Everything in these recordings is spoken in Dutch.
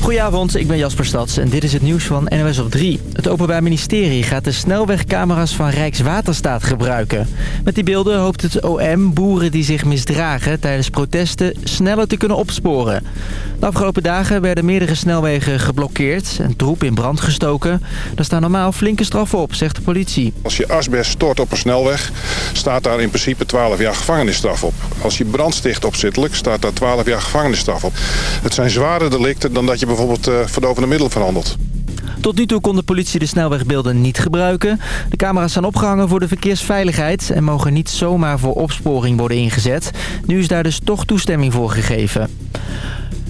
Goedenavond, ik ben Jasper Stads en dit is het nieuws van NOS op 3. Het Openbaar Ministerie gaat de snelwegcamera's van Rijkswaterstaat gebruiken. Met die beelden hoopt het OM boeren die zich misdragen tijdens protesten sneller te kunnen opsporen. De afgelopen dagen werden meerdere snelwegen geblokkeerd en troep in brand gestoken. Daar staan normaal flinke straffen op, zegt de politie. Als je asbest stort op een snelweg, staat daar in principe 12 jaar gevangenisstraf op. Als je brandsticht opzittelijk, staat daar 12 jaar gevangenisstraf op. Het zijn zware delicten dan dat je bijvoorbeeld uh, verdovende middelen verhandelt. Tot nu toe kon de politie de snelwegbeelden niet gebruiken. De camera's zijn opgehangen voor de verkeersveiligheid... en mogen niet zomaar voor opsporing worden ingezet. Nu is daar dus toch toestemming voor gegeven.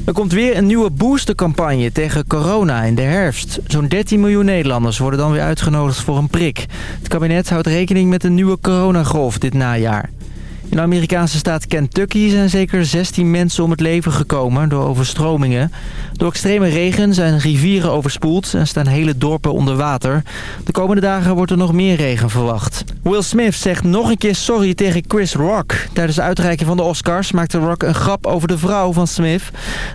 Er komt weer een nieuwe boostercampagne tegen corona in de herfst. Zo'n 13 miljoen Nederlanders worden dan weer uitgenodigd voor een prik. Het kabinet houdt rekening met een nieuwe coronagolf dit najaar. In de Amerikaanse staat Kentucky zijn zeker 16 mensen om het leven gekomen door overstromingen. Door extreme regen zijn rivieren overspoeld en staan hele dorpen onder water. De komende dagen wordt er nog meer regen verwacht. Will Smith zegt nog een keer sorry tegen Chris Rock. Tijdens de uitreiking van de Oscars maakte Rock een grap over de vrouw van Smith.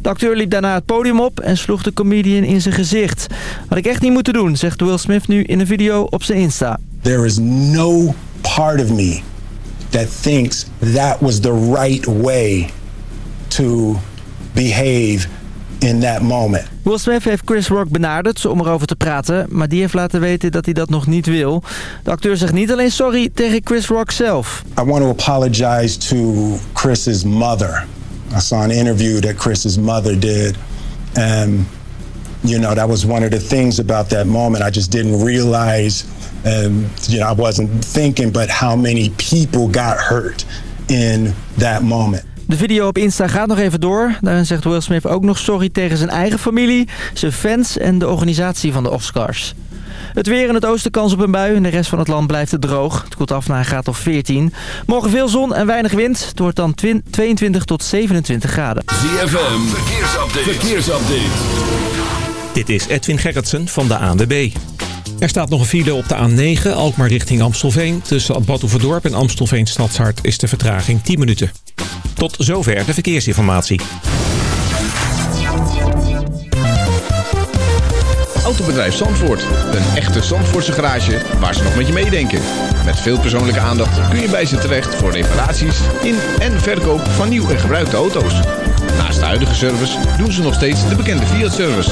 De acteur liep daarna het podium op en sloeg de comedian in zijn gezicht. Had ik echt niet moeten doen, zegt Will Smith nu in een video op zijn Insta. There is no part of me that thinks that was the right way to behave in that moment. Will Smith heeft Chris Rock benaderd om erover te praten, maar die heeft laten weten dat hij dat nog niet wil. De acteur zegt niet alleen sorry tegen Chris Rock zelf. I want to apologize to Chris's mother. I saw an interview that Chris's mother did and you know that was one of the things about that moment I just didn't realize um, you know, I wasn't thinking, but how many people got hurt in that moment. De video op Insta gaat nog even door. Daarin zegt Will Smith ook nog sorry tegen zijn eigen familie, zijn fans en de organisatie van de Oscars. Het weer in het oosten kans op een bui. In de rest van het land blijft het droog. Het koelt af naar een graad of 14. Morgen veel zon en weinig wind. Het wordt dan 22 tot 27 graden. ZFM, verkeersupdate. verkeersupdate. Dit is Edwin Gerritsen van de ANWB. Er staat nog een file op de A9, Alkmaar richting Amstelveen. Tussen Badhoevedorp en Amstelveen Stadshart is de vertraging 10 minuten. Tot zover de verkeersinformatie. Autobedrijf Zandvoort. Een echte Zandvoortse garage waar ze nog met je meedenken. Met veel persoonlijke aandacht kun je bij ze terecht voor reparaties in en verkoop van nieuw en gebruikte auto's. Naast de huidige service doen ze nog steeds de bekende Fiat-service.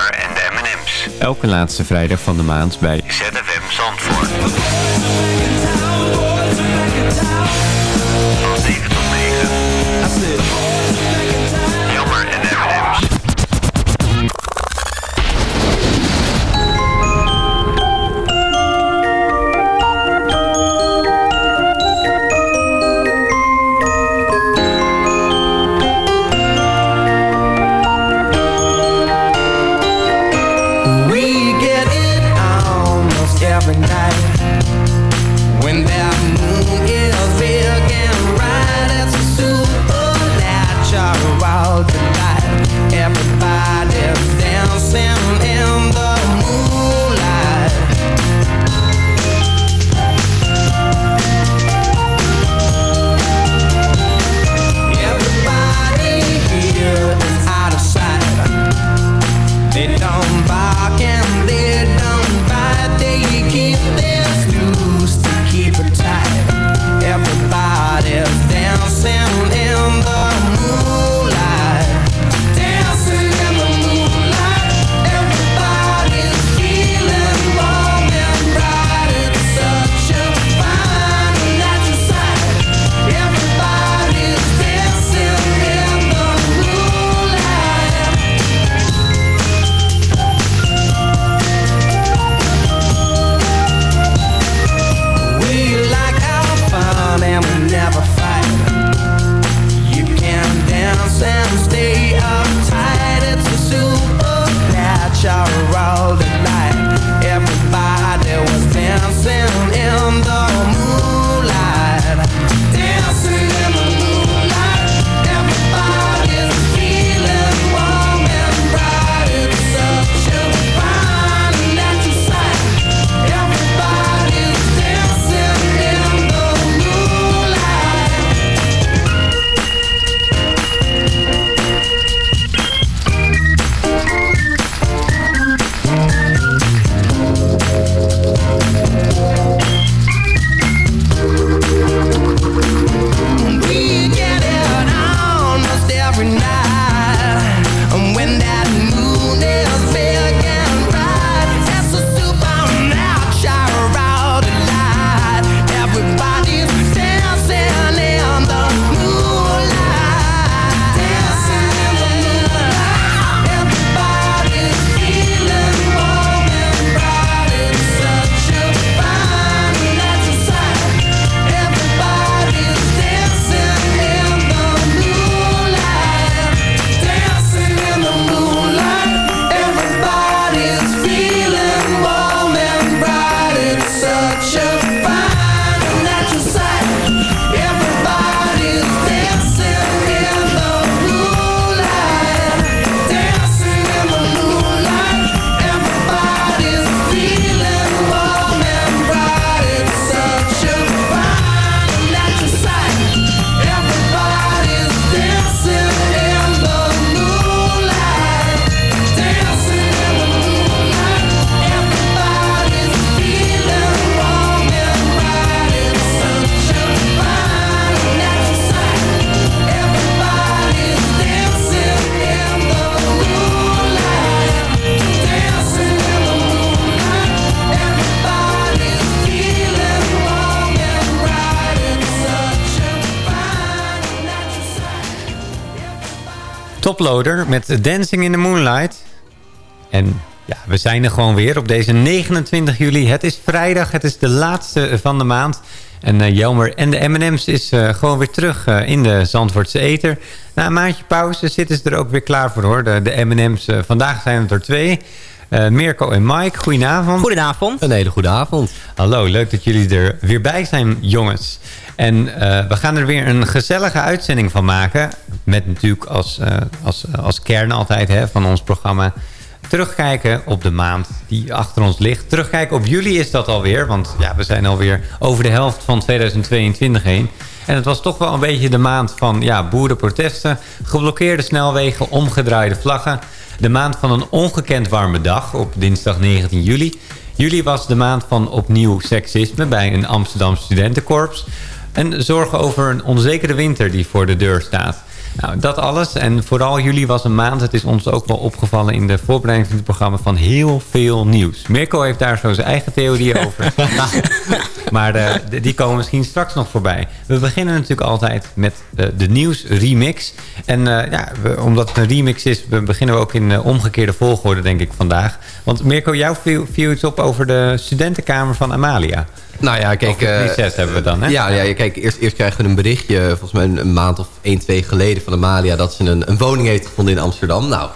Elke laatste vrijdag van de maand bij ZFM Zandvoort. Met Dancing in the Moonlight. En ja, we zijn er gewoon weer op deze 29 juli. Het is vrijdag, het is de laatste van de maand. En uh, Jelmer en de M&M's is uh, gewoon weer terug uh, in de Zandvoortse Eter. Na een maandje pauze zitten ze er ook weer klaar voor hoor. De M&M's, vandaag zijn het er twee. Mirko en Mike, goedenavond. Goedenavond. Een hele goede avond. Hallo, leuk dat jullie er weer bij zijn jongens. En we gaan er weer een gezellige uitzending van maken. Met natuurlijk als, als, als kern altijd hè, van ons programma terugkijken op de maand die achter ons ligt. Terugkijken op juli is dat alweer. Want ja, we zijn alweer over de helft van 2022 heen. En het was toch wel een beetje de maand van ja, boerenprotesten. Geblokkeerde snelwegen, omgedraaide vlaggen. De maand van een ongekend warme dag op dinsdag 19 juli. Juli was de maand van opnieuw seksisme bij een Amsterdam studentenkorps. En zorgen over een onzekere winter die voor de deur staat. Nou, dat alles. En vooral juli was een maand. Het is ons ook wel opgevallen in de voorbereiding van het programma van heel veel nieuws. Mirko heeft daar zo zijn eigen theorie over. maar uh, die komen misschien straks nog voorbij. We beginnen natuurlijk altijd met uh, de nieuws remix. En uh, ja, we, omdat het een remix is, we beginnen we ook in omgekeerde volgorde denk ik vandaag. Want Mirko, jou viel, viel iets op over de studentenkamer van Amalia. Nou ja, kijk... Uh, hebben we dan, hè? Ja, ja kijk, eerst, eerst krijgen we een berichtje... volgens mij een, maand of één, twee geleden van Amalia... dat ze een, een woning heeft gevonden in Amsterdam. Nou,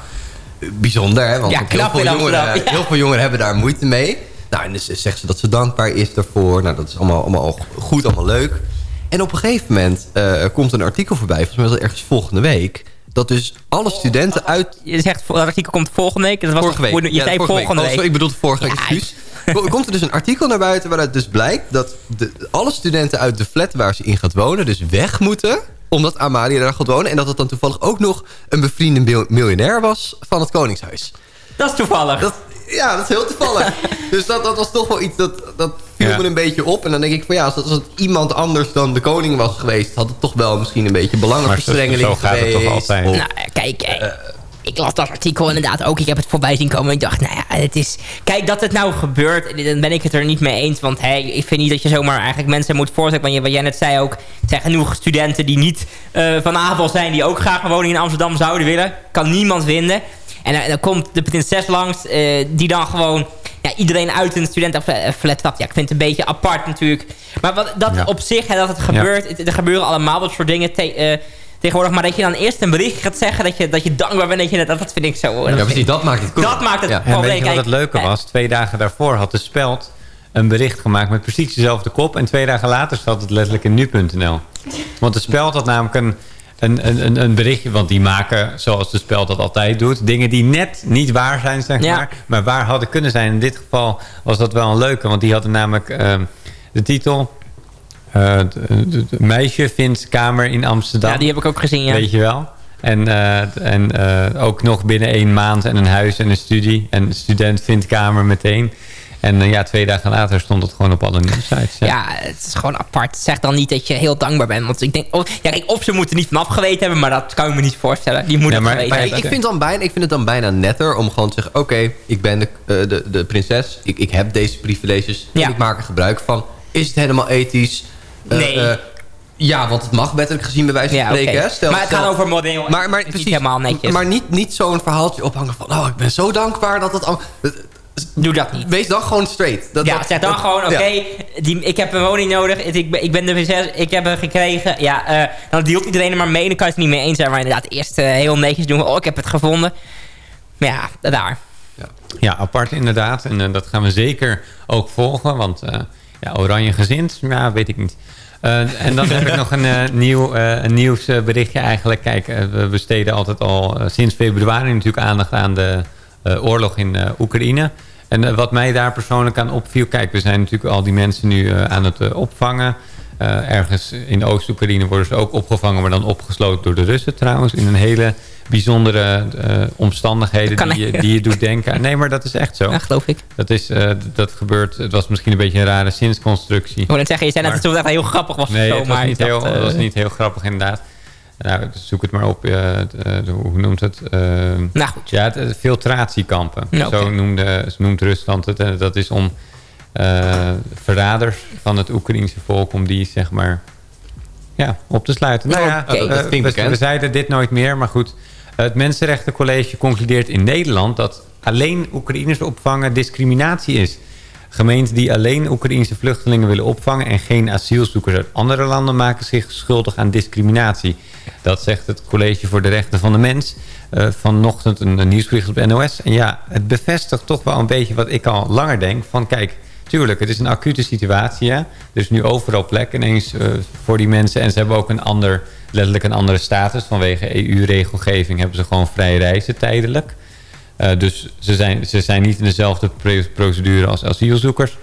bijzonder, hè? Want ja, heel, veel jongeren, ja. heel veel jongeren hebben daar moeite mee. Nou, en dus zegt ze dat ze dankbaar is daarvoor. Nou, dat is allemaal, allemaal goed, allemaal leuk. En op een gegeven moment uh, komt een artikel voorbij... volgens mij was het ergens volgende week dat dus alle studenten uit... Je zegt, dat artikel komt volgende week. Dat was vorige week. Je ja, zei vorige volgende week. week. Oh, ik bedoel vorige week, ja, excuus. Komt er dus een artikel naar buiten waaruit dus blijkt... dat de, alle studenten uit de flat waar ze in gaat wonen dus weg moeten... omdat Amalia daar gaat wonen. En dat het dan toevallig ook nog een bevriende miljonair was van het Koningshuis. Dat is toevallig. Dat, ja, dat is heel toevallig. dus dat, dat was toch wel iets dat, dat viel ja. me een beetje op. En dan denk ik van ja, als, als het iemand anders dan de koning was geweest... had het toch wel misschien een beetje belangenverstrengeling geweest. Maar zo gaat het toch altijd. Of, nou, kijk... Uh, ik las dat artikel inderdaad ook. Ik heb het voorbij zien komen. En ik dacht, nou ja, het is... Kijk, dat het nou gebeurt, dan ben ik het er niet mee eens. Want hey, ik vind niet dat je zomaar eigenlijk mensen moet voorzetten. Want wat jij net zei ook, er zijn genoeg studenten die niet uh, van AVAL zijn... die ook graag een woning in Amsterdam zouden willen. Kan niemand vinden. En dan, dan komt de prinses langs, uh, die dan gewoon ja, iedereen uit een studentenflat stapt. Ja, ik vind het een beetje apart natuurlijk. Maar wat, dat ja. op zich, hè, dat het gebeurt, ja. er gebeuren allemaal dat soort dingen... Uh, tegenwoordig. Maar dat je dan eerst een bericht gaat zeggen dat je, dat je dankbaar bent. Dat, je, dat, dat vind ik zo... Ja, precies, dat maakt het cool. Dat maakt het ja. probleem. En weet je wat het leuke was? Twee dagen daarvoor had de Speld een bericht gemaakt met precies dezelfde kop. En twee dagen later zat het letterlijk in nu.nl. Want de Speld had namelijk een, een, een, een berichtje... want die maken, zoals de Speld dat altijd doet... dingen die net niet waar zijn, zeg Ja. maar. Maar waar hadden kunnen zijn. In dit geval was dat wel een leuke. Want die hadden namelijk ehm, de titel... Uh, het meisje vindt kamer in Amsterdam. Ja, die heb ik ook gezien, ja. Weet je wel. En, uh, en uh, ook nog binnen één maand en een huis en een studie. En student vindt kamer meteen. En ja, twee dagen later stond het gewoon op alle nieuwsites. Ja. ja, het is gewoon apart. Zeg dan niet dat je heel dankbaar bent. Want ik denk, oh, ja, kijk, of ze moeten niet vanaf geweten hebben, maar dat kan ik me niet voorstellen. Die moeten ja, maar. Ik vind, dan bijna, ik vind het dan bijna netter om gewoon te zeggen... oké, okay, ik ben de, de, de prinses, ik, ik heb deze privileges... Ja. ik maak er gebruik van. Is het helemaal ethisch? Nee. Uh, ja, want het mag wettelijk gezien bij wijze van Ja, spreken. Stel, maar het stel- gaat over model. Maar, maar precies, niet helemaal netjes. Maar niet, niet zo'n verhaaltje ophangen van... oh, ik ben zo dankbaar dat het... al- Doe dat niet. Wees dan gewoon straight. Dat, ja, dat- zeg dan dat- gewoon, oké, ja. die ik heb een woning nodig. Ik, ben- ik ben de prinses, ik heb hem gekregen. Ja, eh, dan deelt iedereen er maar mee. Dan kan je het niet mee eens zijn. Maar inderdaad, eerst eh, heel netjes doen. Oh, ik heb het gevonden. Maar ja, daar. Ja, apart inderdaad. En eh, dat gaan we zeker ook volgen. Want eh, ja, oranje gezind, ja, weet ik niet. Eh, en dan heb ik nog een, eh, nieuw, een nieuwsberichtje eigenlijk. Kijk, we besteden altijd al sinds februari natuurlijk aandacht aan de oorlog in Oekraïne. En wat mij daar persoonlijk aan opviel... Kijk, we zijn natuurlijk al die mensen nu aan het opvangen. Ergens in Oost-Oekraïne worden ze ook opgevangen... maar dan opgesloten door de Russen trouwens. In een hele bijzondere eh, omstandigheden Dat die, je- die je doet denken. Nee, maar dat is echt zo. Ja, geloof ik. Dat, is, eh, dat gebeurt... Het was misschien een beetje een rare zinsconstructie. Ik wil net zeggen, je zei Maar- dat het echt heel grappig was. Nee, zo, het was, maar niet dat, heel, eh, het was niet heel grappig inderdaad. Nou, zoek het maar op. eh, eh, hoe noemt het? Eh, Nou goed. Ja, het, filtratiekampen. Zo noemde, noemt Rusland het. Dat is om eh, verraders van het Oekraïense volk... om die zeg maar ja, op te sluiten. Nou ja, eh, Dat klinkt we, we zeiden dit nooit meer, maar goed... Het Mensenrechtencollege concludeert in Nederland... dat alleen Oekraïners opvangen discriminatie is. Gemeenten die alleen Oekraïnse vluchtelingen willen opvangen... en geen asielzoekers uit andere landen maken zich schuldig aan discriminatie. Dat zegt het College voor de Rechten van de Mens... Uh, vanochtend een, een nieuwsbericht op NOS. En ja, het bevestigt toch wel een beetje wat ik al langer denk. Van kijk, tuurlijk, het is een acute situatie. Er is nu overal plek ineens uh, voor die mensen. En ze hebben ook een ander, letterlijk een andere status. Vanwege EU-regelgeving hebben ze gewoon vrije reizen tijdelijk. Uh, dus ze zijn, ze zijn niet in dezelfde procedure als asielzoekers.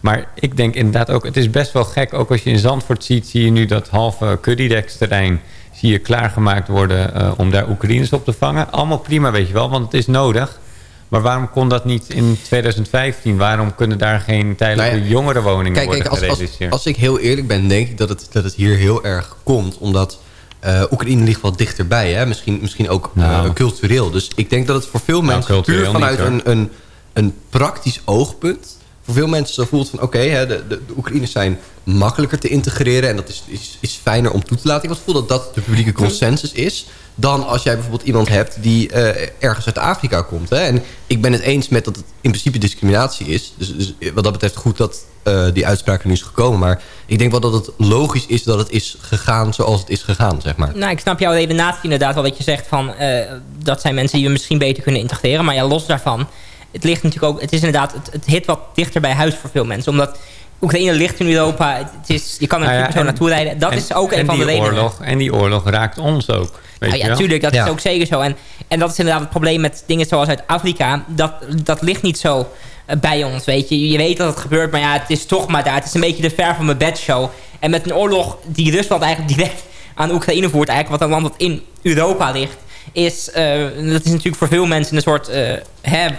Maar ik denk inderdaad ook, het is best wel gek. Ook als je in Zandvoort ziet, zie je nu dat halve Currydex terrein zie je klaargemaakt worden uh, om daar Oekraïners op te vangen. Allemaal prima, weet je wel, want het is nodig. Maar waarom kon dat niet in 2015? Waarom kunnen daar geen tijdelijke nou ja, jongerenwoningen kijk, worden kijk, als, gerealiseerd? Als, als, ik heel eerlijk ben, denk ik dat het, dat het hier heel erg komt. Omdat uh, Oekraïne ligt wel dichterbij. Hè? Misschien, misschien ook nou. uh, cultureel. Dus ik denk dat het voor veel Nou, mensen puur vanuit niet, een, een, een praktisch oogpunt... voor veel mensen zo voelt van... oké, okay, de, de, de Oekraïners zijn makkelijker te integreren... en dat is, is, is fijner om toe te laten. Ik het gevoel dat dat de publieke consensus is... dan als jij bijvoorbeeld iemand hebt die uh, ergens uit Afrika komt. Hè? En ik ben het eens met dat het in principe discriminatie is. Dus, dus wat dat betreft goed dat uh, die uitspraak er nu is gekomen. Maar ik denk wel dat het logisch is dat het is gegaan zoals het is gegaan, zeg maar. Nou, ik snap jouw redenatie inderdaad wel dat je zegt van... Uh, dat zijn mensen die we misschien beter kunnen integreren. Maar ja, los daarvan... Het ligt natuurlijk ook... Het is inderdaad... Het, het hit wat dichter bij huis voor veel mensen. Omdat... Oekraïne ligt in Europa. Het is, je kan er Nou ja, zo en- naartoe rijden. Dat en- is ook en een van de redenen. Oorlog, en die oorlog raakt ons ook. Weet je ja, tuurlijk, dat Ja. is ook zeker zo. En, en dat is inderdaad het probleem met dingen zoals uit Afrika. Dat, dat ligt niet zo eh, bij ons, weet je. Je weet dat het gebeurt, maar ja, het is toch maar daar. Het is een beetje de ver van mijn bedshow. En met een oorlog die Rusland eigenlijk direct aan Oekraïne voert... eigenlijk wat een land dat in Europa ligt... is, eh, dat is natuurlijk voor veel mensen een soort eh,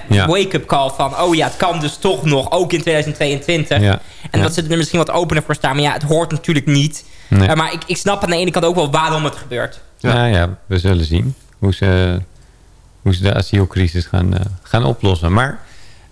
Ja. wake-up call van... oh ja, het kan dus toch nog, ook in 2022. Ja. En Ja. dat ze er misschien wat opener voor staan. Maar ja, het hoort natuurlijk niet. Nee. Eh, maar ik, ik snap aan de ene kant ook wel waarom het gebeurt. Nou ja, we zullen zien hoe ze, hoe ze de asielcrisis gaan, gaan oplossen. Maar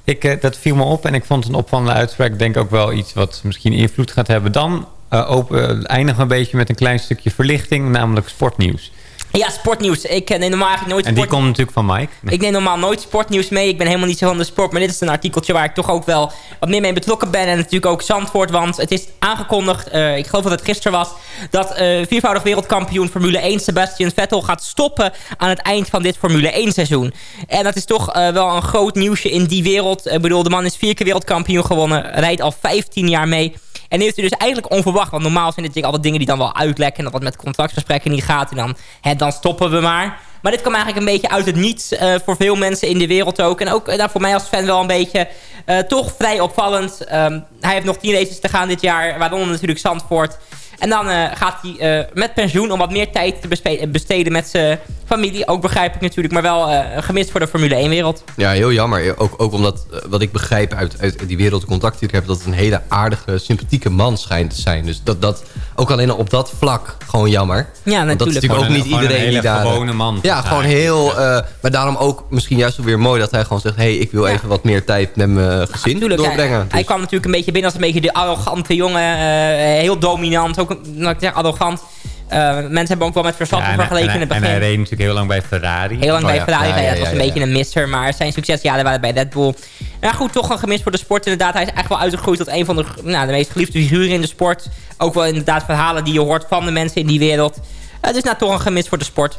ik, dat viel me op en ik vond een opvallende uitspraak. Ik denk ook wel iets wat misschien invloed gaat hebben. Dan open, eindigen we een beetje met een klein stukje verlichting, namelijk sportnieuws. Ja, sportnieuws. Ik eh, neem normaal eigenlijk nooit En die komt natuurlijk van Mike. Ik neem normaal nooit sportnieuws mee. Ik ben helemaal niet zo van de sport. Maar dit is een artikeltje waar ik toch ook wel wat meer mee betrokken ben. En natuurlijk ook Zandvoort. Want het is aangekondigd, eh, ik geloof dat het gisteren was... dat eh, viervoudig wereldkampioen Formule 1 Sebastian Vettel gaat stoppen... aan het eind van dit Formule 1 seizoen. En dat is toch wel een groot nieuwsje in die wereld. Ik bedoel, de man is vier keer wereldkampioen gewonnen. Rijdt al 15 jaar mee. En heeft u dus eigenlijk onverwacht. Want normaal zijn dit natuurlijk altijd dingen die dan wel uitlekken. En dat wat met contractgesprekken niet gaat. En dan, hè, dan stoppen we maar. Maar dit kwam eigenlijk een beetje uit het niets. eh, voor veel mensen in de wereld ook. En ook eh, nou, voor mij als fan wel een beetje eh, toch vrij opvallend. Ehm, hij heeft nog tien races te gaan dit jaar. Waaronder natuurlijk Zandvoort. En dan eh, gaat hij eh, met pensioen om wat meer tijd te besteden met zijn familie. Ook begrijp ik natuurlijk. Maar wel eh, gemist voor de Formule 1-wereld. Ja, heel jammer. Ook, ook omdat, wat ik begrijp uit, uit die wereld de contacten die ik heb... dat het een hele aardige, sympathieke man schijnt te zijn. Dus dat, dat ook alleen al op dat vlak gewoon jammer. Ja, Want dat is natuurlijk. natuurlijk ook Gewoon niet iedereen een die daar... gewone man. Ja, gewoon heel... eh, maar daarom ook misschien juist wel weer mooi dat hij gewoon zegt... hé, hey, ik wil even wat meer tijd met mijn gezin doorbrengen. Hij, hij Dus- kwam natuurlijk een beetje binnen als een beetje de arrogante jongen. eh, heel dominant, ook nou, ik zeg arrogant. Eh, mensen hebben ook wel met Verstappen Ja, vergeleken en, in hij- het en hij begin. reed natuurlijk heel lang bij Ferrari. Heel lang Oh bij ja. Ferrari. Ja, Ja, ja, dat was ja, een ja, beetje een misser. Maar zijn succesjaren waren bij Red Bull. Nou goed, toch een gemist voor de sport inderdaad. Hij is echt wel uitgegroeid tot een van de, nou, de meest geliefde figuren in de sport. Ook wel inderdaad verhalen die je hoort van de mensen in die wereld. Eh, dus nou toch een gemist voor de sport.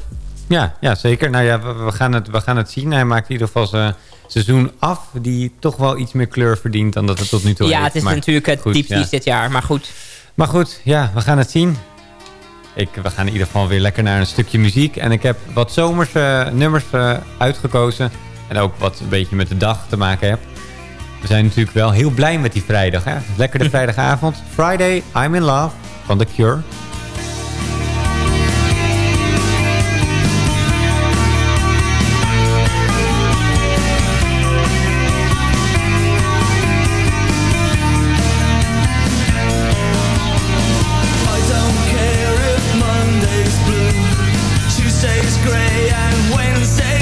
Ja, ja zeker. Nou ja, we, we gaan het, we gaan het zien. Hij maakt in ieder geval zijn seizoen af... die toch wel iets meer kleur verdient dan dat het tot nu toe ja, heeft. het is Maar natuurlijk het ja. dit jaar. Maar goed. Maar goed, ja, we gaan het zien. Ik, we gaan in ieder geval weer lekker naar een stukje muziek. En ik heb wat zomerse nummers eh, uitgekozen. En ook wat een beetje met de dag te maken heeft. We zijn natuurlijk wel heel blij met die vrijdag. Hè? Lekker de vrijdagavond. Friday, I'm in Love van The Cure. Grey and Wednesday.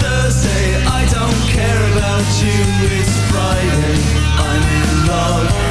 Thursday, I don't care about you. It's Friday, I'm in love.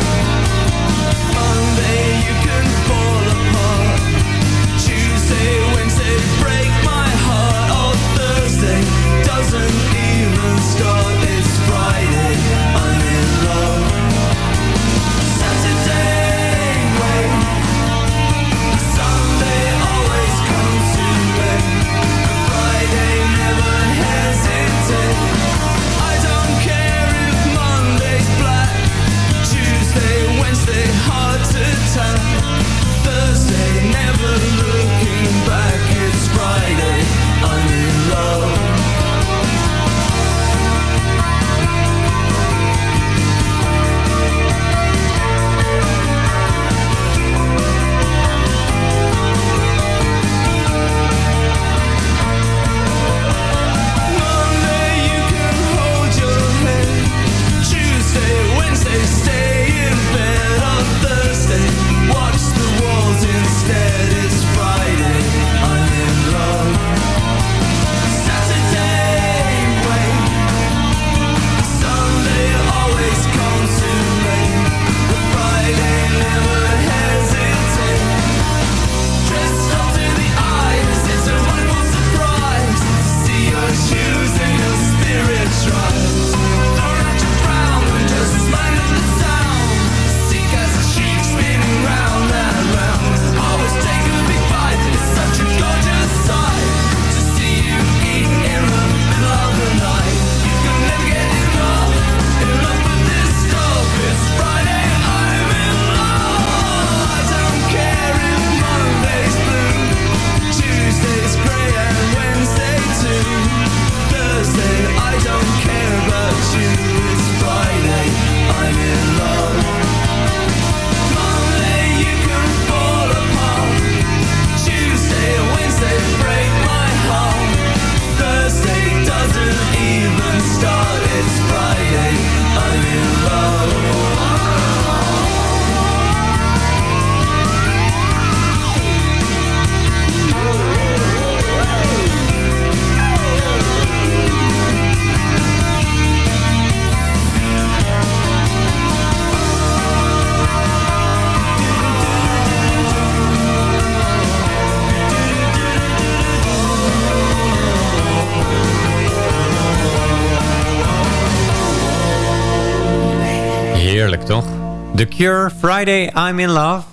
Cure, Friday, I'm in love.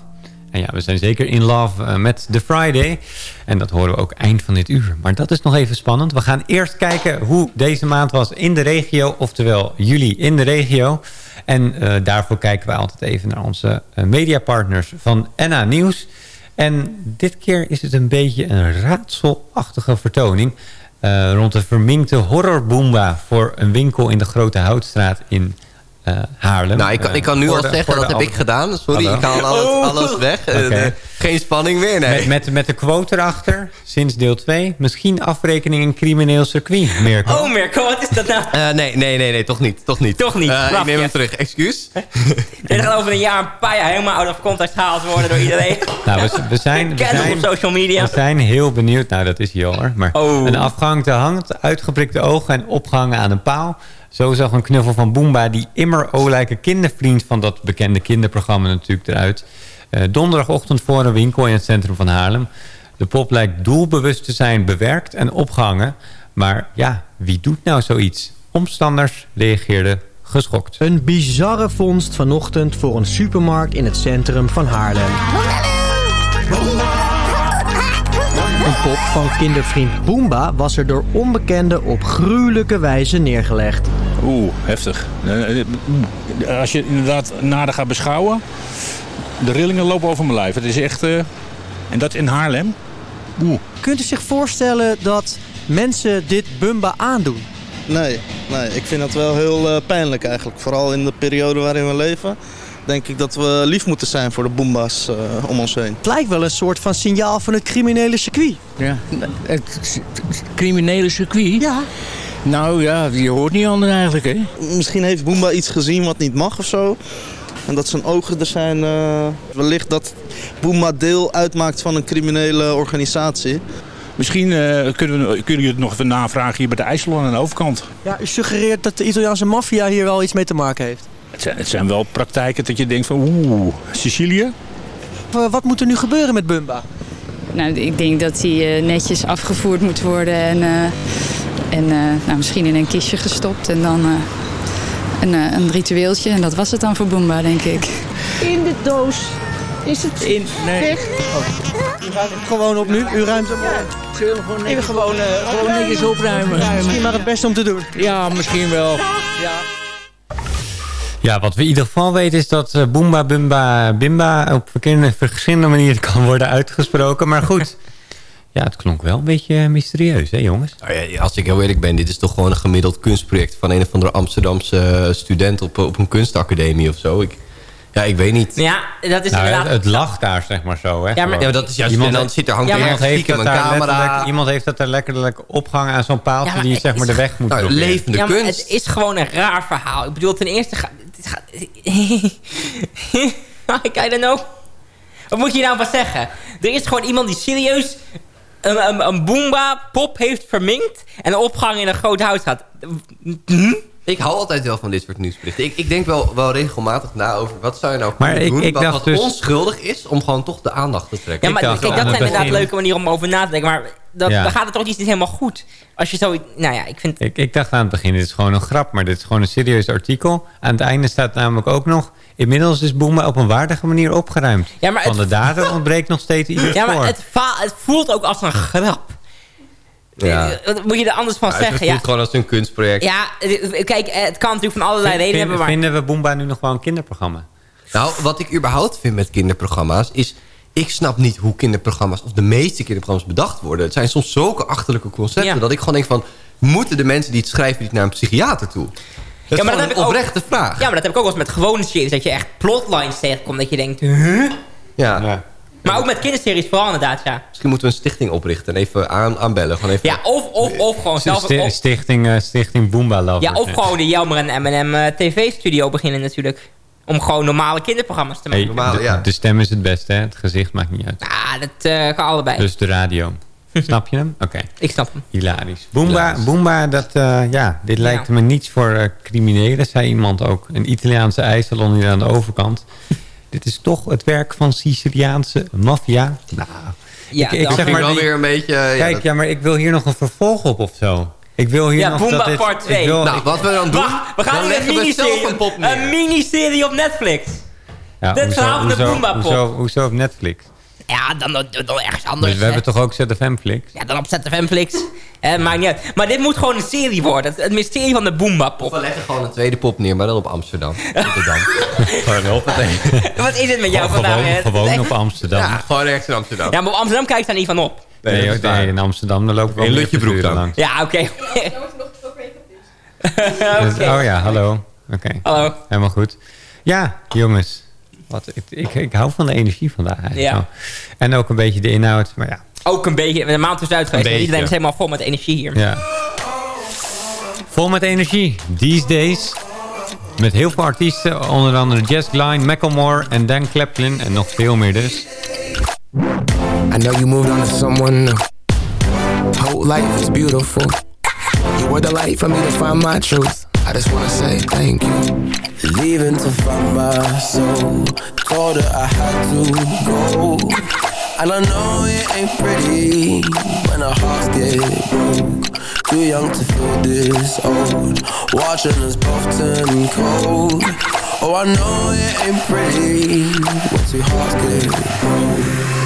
En ja, we zijn zeker in love eh, met The Friday. En dat horen we ook eind van dit uur. Maar dat is nog even spannend. We gaan eerst kijken hoe deze maand was in de regio. Oftewel jullie in de regio. En eh, daarvoor kijken we altijd even naar onze eh, mediapartners van NA Nieuws. En dit keer is het een beetje een raadselachtige vertoning... rond de verminkte horrorboomba voor een winkel in de Grote Houtstraat in eh, Haarlem. Nou, ik kan, ik kan nu Eh, al zeggen, dat de heb ik gedaan. Sorry, Hallo? ik haal alles, alles weg. Eh, geen spanning meer, nee. Met, met, met de quote erachter, sinds deel 2. Misschien afrekening in crimineel circuit, Mirko. Oh, Mirko, wat is dat nou? Eh, nee, nee, nee, nee, toch niet. Toch niet. Toch niet, ik neem hem terug, excuus. Dit gaat over een jaar, een paar jaar helemaal out of context gehaald worden door iedereen. Nou, we, we zijn, we, zijn, op social media. we zijn heel benieuwd. Nou, dat is hoor. Maar Oh. een afgehangte hand, uitgeprikte ogen en opgehangen aan een paal. Zo zag een knuffel van Boomba, die immer olijke kindervriend van dat bekende kinderprogramma natuurlijk eruit. Eh, donderdagochtend voor een winkel in het centrum van Haarlem. De pop lijkt doelbewust te zijn bewerkt en opgehangen. Maar ja, wie doet nou zoiets? Omstanders reageerden geschokt. Een bizarre vondst vanochtend voor een supermarkt in het centrum van Haarlem. Een pop van kindervriend Boomba was er door onbekenden op gruwelijke wijze neergelegd. Oeh, heftig. Eh, eh, Als je inderdaad nader gaat beschouwen, de rillingen lopen over mijn lijf. Het is echt, eh, en dat in Haarlem. Oeh. Kunt u zich voorstellen dat mensen dit Bumba aandoen? Nee, nee, ik vind dat wel heel eh, pijnlijk eigenlijk. Vooral in de periode waarin we leven. Denk ik dat we lief moeten zijn voor de boomba's eh, om ons heen. Het lijkt wel een soort van signaal van het criminele circuit. Ja, het criminele circuit? Ja. Nou ja, je hoort niet anders eigenlijk, hè? Misschien heeft Boomba iets gezien wat niet mag of zo. En dat zijn ogen er zijn. eh, wellicht dat Boomba deel uitmaakt van een criminele organisatie. Misschien eh, kunnen, we, kunnen jullie het nog even navragen hier bij de IJsselon aan de overkant. Ja, u suggereert dat de Italiaanse maffia hier wel iets mee te maken heeft. Het zijn, het zijn wel praktijken dat je denkt van oeh, Sicilië? Wat moet er nu gebeuren met Bumba? Nou, ik denk dat hij eh, netjes afgevoerd moet worden en, eh, en eh, nou, misschien in een kistje gestopt en dan eh, een, eh, een ritueeltje. En dat was het dan voor Boomba, denk ik. In de doos. Is het in, weg? U ruimt hem gewoon op nu. U ruimt hem op. Zullen we gewoon, even gewoon, gewoon netjes opruimen? Misschien maar het beste om te doen. Ja, misschien wel. Ja. Ja, wat we in ieder geval weten is dat eh, Boomba, Bumba, Bimba op verschillende manieren kan worden uitgesproken. Maar goed, ja, het klonk wel een beetje mysterieus, hè jongens? Nou ja, als ik heel eerlijk ben, dit is toch gewoon een gemiddeld kunstproject... van een of andere Amsterdamse eh, student op, op een kunstacademie of zo. Ik, ja, ik weet niet. Ja, dat is Nou, inderdaad... het, het lag daar, zeg maar zo, hè? Ja, maar- dat is juist- en dan zit er hangt Ja, Iemand heeft, een camera. iemand heeft dat er letterlijk opgehangen aan zo'n paaltje Ja, die zeg maar de weg moet Nou, levende ja, kunst. het is gewoon een raar verhaal. Ik bedoel, ten eerste... Gaat, Kijk dan ook. Wat moet je nou van zeggen? Er is gewoon iemand die serieus een, een, een Boomba pop heeft verminkt... en opgehangen in een groot huis gaat. Hm? Ik hou altijd wel van dit soort nieuwsberichten. Ik, ik denk wel, wel regelmatig na over wat zou je nou Maar kunnen ik- doen... ik wat, dacht wat dus- onschuldig is om gewoon toch de aandacht te trekken. Ja, maar kijk, dat zijn inderdaad begin- leuke manieren om over na te denken. Maar dat, Ja. dan gaat het toch niet helemaal goed. Als je zo... Nou ja, ik vind... Ik, ik dacht aan het begin, dit is gewoon een grap, maar dit is gewoon een serieus artikel. Aan het einde staat namelijk ook nog... Inmiddels is Boema op een waardige manier opgeruimd. Ja, maar Van het- de dader ontbreekt nog steeds ieder Ja, maar het voelt ook als een grap. Ja. Wat moet je er anders van Ja, het zeggen? voelt Ja, gewoon als een kunstproject. ja, eh, kijk, eh, het kan natuurlijk van allerlei redenen hebben. Maar Vinden we Boomba nu nog wel een kinderprogramma? Nou, wat ik überhaupt vind met kinderprogramma's is... Ik snap niet hoe kinderprogramma's, of de meeste kinderprogramma's bedacht worden. Het zijn soms zulke achterlijke concepten... Ja. dat ik gewoon denk van... moeten de mensen die het schrijven niet naar een psychiater toe? Dat is Ja, maar gewoon dat een heb ik ook- oprechte vraag. Ja, maar dat heb ik ook wel eens met gewone series. Dat je echt plotlines tegenkomt. Dat je denkt, huh? Ja. Maar ook met kinderseries vooral inderdaad, ja. Misschien moeten we een stichting oprichten en even aan, aanbellen. Gewoon even... Ja, of, of, of gewoon zelf... Sti- stichting, eh, stichting Boomba Lovers. ja, of gewoon de Jelmer en M&M eh, TV-studio beginnen natuurlijk. Om gewoon normale kinderprogramma's te maken. Hey, de, de stem is het beste, hè? Het gezicht maakt niet uit. Ja, dat eh, kan allebei. Dus de radio. Snap je hem? Oké. Ik snap hem. Hilarisch. Boomba, Boomba dat, eh, ja, dit lijkt me niets voor criminelen, zei iemand ook. Een Italiaanse ijsalon hier aan de overkant. dit is toch het werk van Siciliaanse maffia. Nou, Ja, ik, ik dan zeg maar wel weer een beetje... ja, Kijk, dat- ja, maar ik wil hier nog een vervolg op of zo. Ik wil hier ja, nog Boomba dat dit- part 2. ik wil- Nou, wat we dan doen, Wacht, we gaan een miniserie, een een miniserie op Netflix. Ja, Dit hoezo- verhaal van de hoezo- Boomba pop. Hoezo, hoezo op Netflix? Ja, dan, dan, dan ergens anders. Dus we hebben toch ook ZFM-flix? Ja, dan op ZFM-flix. Eh, maakt niet uit. Maar dit moet gewoon een serie worden. Het, mysterie van de Boomba Of pop. we leggen gewoon een tweede pop neer, maar dan op Amsterdam. Rotterdam. gewoon hoppatee. Wat is het met jou Gewoon, vandaag? hè? gewoon op Amsterdam. Ja, gewoon ergens in Amsterdam. Ja, maar op Amsterdam kijk ik daar niet van op. Nee, nee, in Amsterdam dan lopen we In wel Lutjebroek meer dan. langs. Ja, oké. Dus- Oké. oh ja, hallo. Oké. Hallo. Helemaal goed. Ja, jongens. Wat, ik, ik, ik hou van de energie vandaag eigenlijk Ja. En ook een beetje de inhoud. Maar ja, Ook een beetje. Een maand tussenuit geweest. Een Iedereen is helemaal vol met energie hier. ja. Vol met energie. These days. Met heel veel artiesten. Onder andere Jess Glynn, Macklemore en Dan Clapton. En nog veel meer dus. I know you moved on to someone new. Whole life is beautiful. You were the light for me to find my truth. I just wanna say thank you. Leaving to find my soul. Told her I had to go. And I know it ain't pretty when our hearts get broke. Too young to feel this old. Watching us both turn cold. Oh, I know it ain't pretty when two hearts get broke.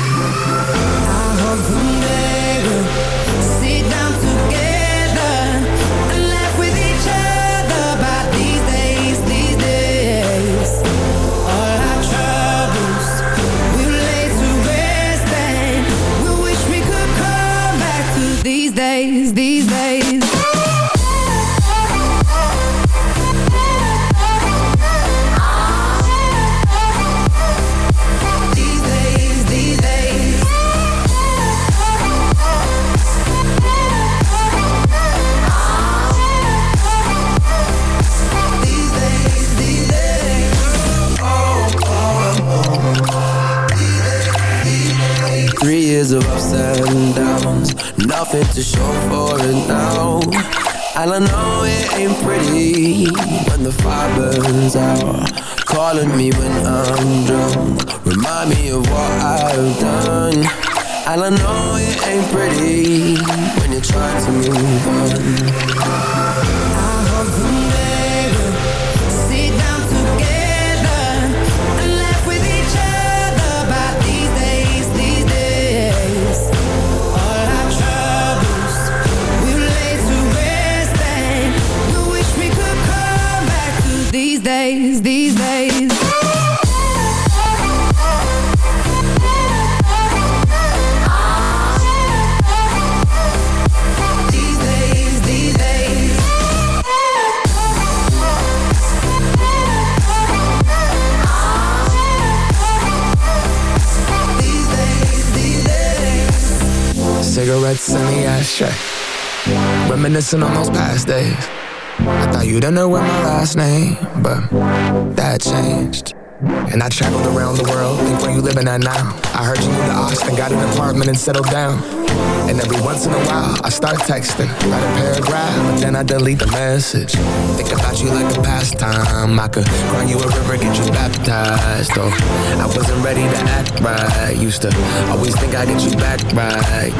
Reminiscing on those past days. I thought you didn't know my last name, but that changed. And I traveled around the world, think where you living at now. I heard you moved to Austin, got an apartment and settled down. And every once in a while, I start texting, write a paragraph, but then I delete the message. Think about you like a pastime. I could cry you a river, get you baptized. Though I wasn't ready to act right. Used to always think I'd get you back right.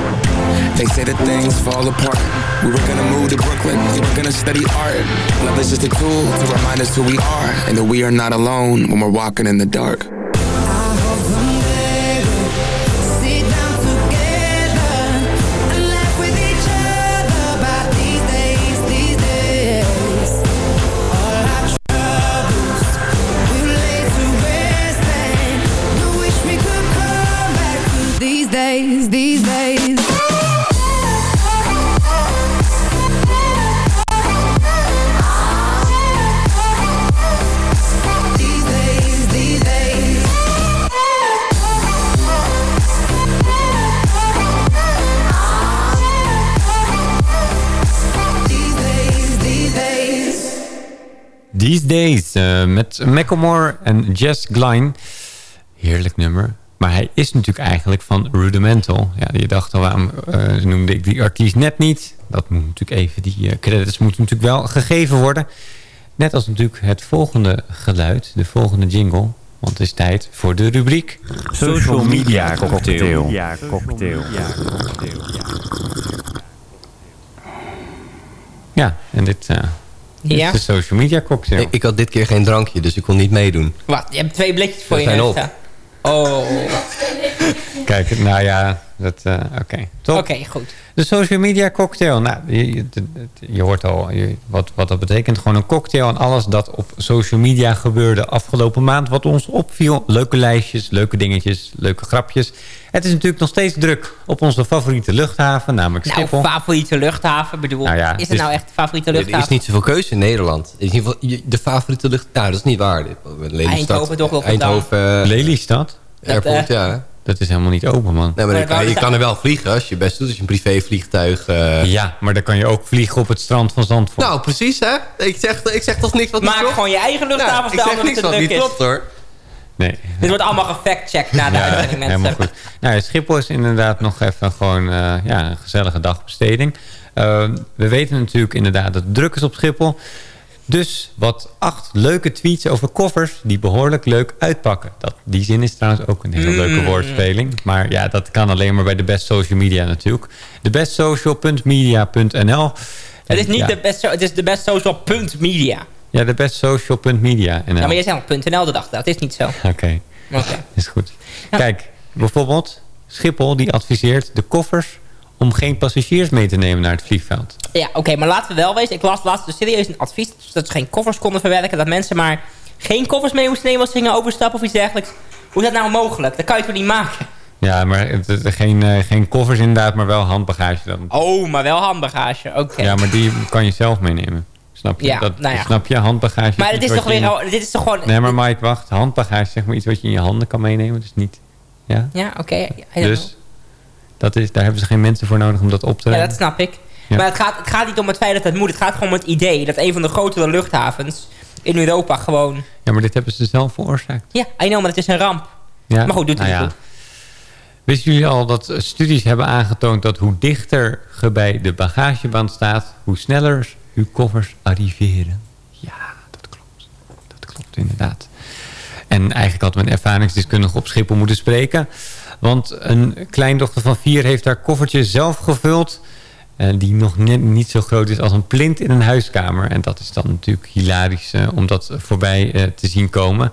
They say that things fall apart. We were gonna move to Brooklyn, we were gonna study art. Love is just a tool to remind us who we are, and that we are not alone when we're walking in the dark. These Days eh, met Macklemore en Jess Glynn. Heerlijk nummer. Maar hij is natuurlijk eigenlijk van Rudimental. Ja, je dacht al, waarom eh, noemde ik die artiest net niet? Dat moet natuurlijk even, die eh, credits moeten natuurlijk wel gegeven worden. Net als natuurlijk het volgende geluid, de volgende jingle. Want het is tijd voor de rubriek... Social Media Cocktail. Ja, cocktail. Ja, cocktail. Ja, en dit, eh, dit Ja? is de social media cocktail. Ik, ik had dit keer geen drankje, dus ik kon niet meedoen. Wat? Je hebt twee blikjes voor We je zijn neus. Oh. Kijk, nou ja, dat, eh, oké. Top. Oké, goed. De social media cocktail. Nou, je, je, je hoort al je- wat, wat dat betekent. Gewoon een cocktail en alles dat op social media gebeurde afgelopen maand. Wat ons opviel. Leuke lijstjes, leuke dingetjes, leuke grapjes. Het is natuurlijk nog steeds druk op onze favoriete luchthaven, namelijk Nou, Schiphol. favoriete luchthaven, bedoel. Nou ja, is het dus- nou echt de favoriete Er luchthaven? is niet zoveel keuze in Nederland. In ieder geval, de favoriete lucht... Nou, dat is niet waar. Dit- Lelystad, Eindhoven toch, Rotterdam. Eindhoven. eh, Lelystad? Airport, eh, ja. Dat is helemaal niet open, man. Nee, maar je kan, wou je kan er wel vliegen als je je best doet. Als je een privévliegtuig... eh Ja, maar dan kan je ook vliegen op het strand van Zandvoort. Nou, precies hè. Ik zeg, ik zeg toch niks wat niet Maak klopt? gewoon je eigen luchthaven Ja, ik de zeg andere niks wat niet is. klopt hoor. nee. Dit wordt allemaal gefactcheckt na de Ja, uitzending, mensen. helemaal goed. Nou, Schiphol is inderdaad nog even gewoon eh, ja, een gezellige dagbesteding. Uh, we weten natuurlijk inderdaad dat het druk is op Schiphol. Dus wat acht leuke tweets over koffers die behoorlijk leuk uitpakken. Dat, die zin is trouwens ook een hele leuke Mm. woordspeling. Maar ja, dat kan alleen maar bij de best social media natuurlijk. De bestsocial.media.nl Het is niet ja, de best, het is de best social punt media. Ja, de bestsocial.media. Ja, maar jij zei nog .nl de dag, dat is niet zo. Oké, Oké. is goed. Kijk, bijvoorbeeld Schiphol die adviseert de koffers om geen passagiers mee te nemen naar het vliegveld. Ja, oké, maar laten we wel wezen. Ik las laatst dus serieus een advies dat ze geen koffers konden verwerken. Dat mensen maar geen koffers mee moesten nemen als ze gingen overstappen of iets dergelijks. Hoe is dat nou mogelijk? Dat kan je toch niet maken? Ja, maar het, het- geen, eh, geen koffers inderdaad, maar wel handbagage dan. Oh, maar wel handbagage. Oké. Ja, maar die kan je zelf meenemen. Snap je? Ja, dat, nou ja, snap je? Handbagage. Maar het iets is toch weer... in- Dit is toch gewoon... Nee, maar Mike, wacht. Handbagage is zeg maar iets wat je in je handen kan meenemen. Dus niet... Ja? Ja, oké. Dus dat is, daar hebben ze geen mensen voor nodig om dat op te Ja, rijden. dat snap ik. Ja. Maar het gaat, het gaat niet om het feit dat het moet. Het gaat gewoon om het idee dat een van de grotere luchthavens in Europa gewoon... Ja, maar dit hebben ze zelf veroorzaakt. Ja, I know, maar het is een ramp. Ja, Maar goed, doet het nou niet ja. Wisten jullie al dat studies hebben aangetoond dat hoe dichter je bij de bagageband staat, hoe sneller uw koffers arriveren? Ja, dat klopt. Dat klopt inderdaad. En eigenlijk had mijn ervaringsdeskundige op Schiphol moeten spreken. Want een kleindochter van vier heeft haar koffertje zelf gevuld. eh, die nog net niet zo groot is als een plint in een huiskamer. En dat is dan natuurlijk hilarisch eh, om dat voorbij eh, te zien komen.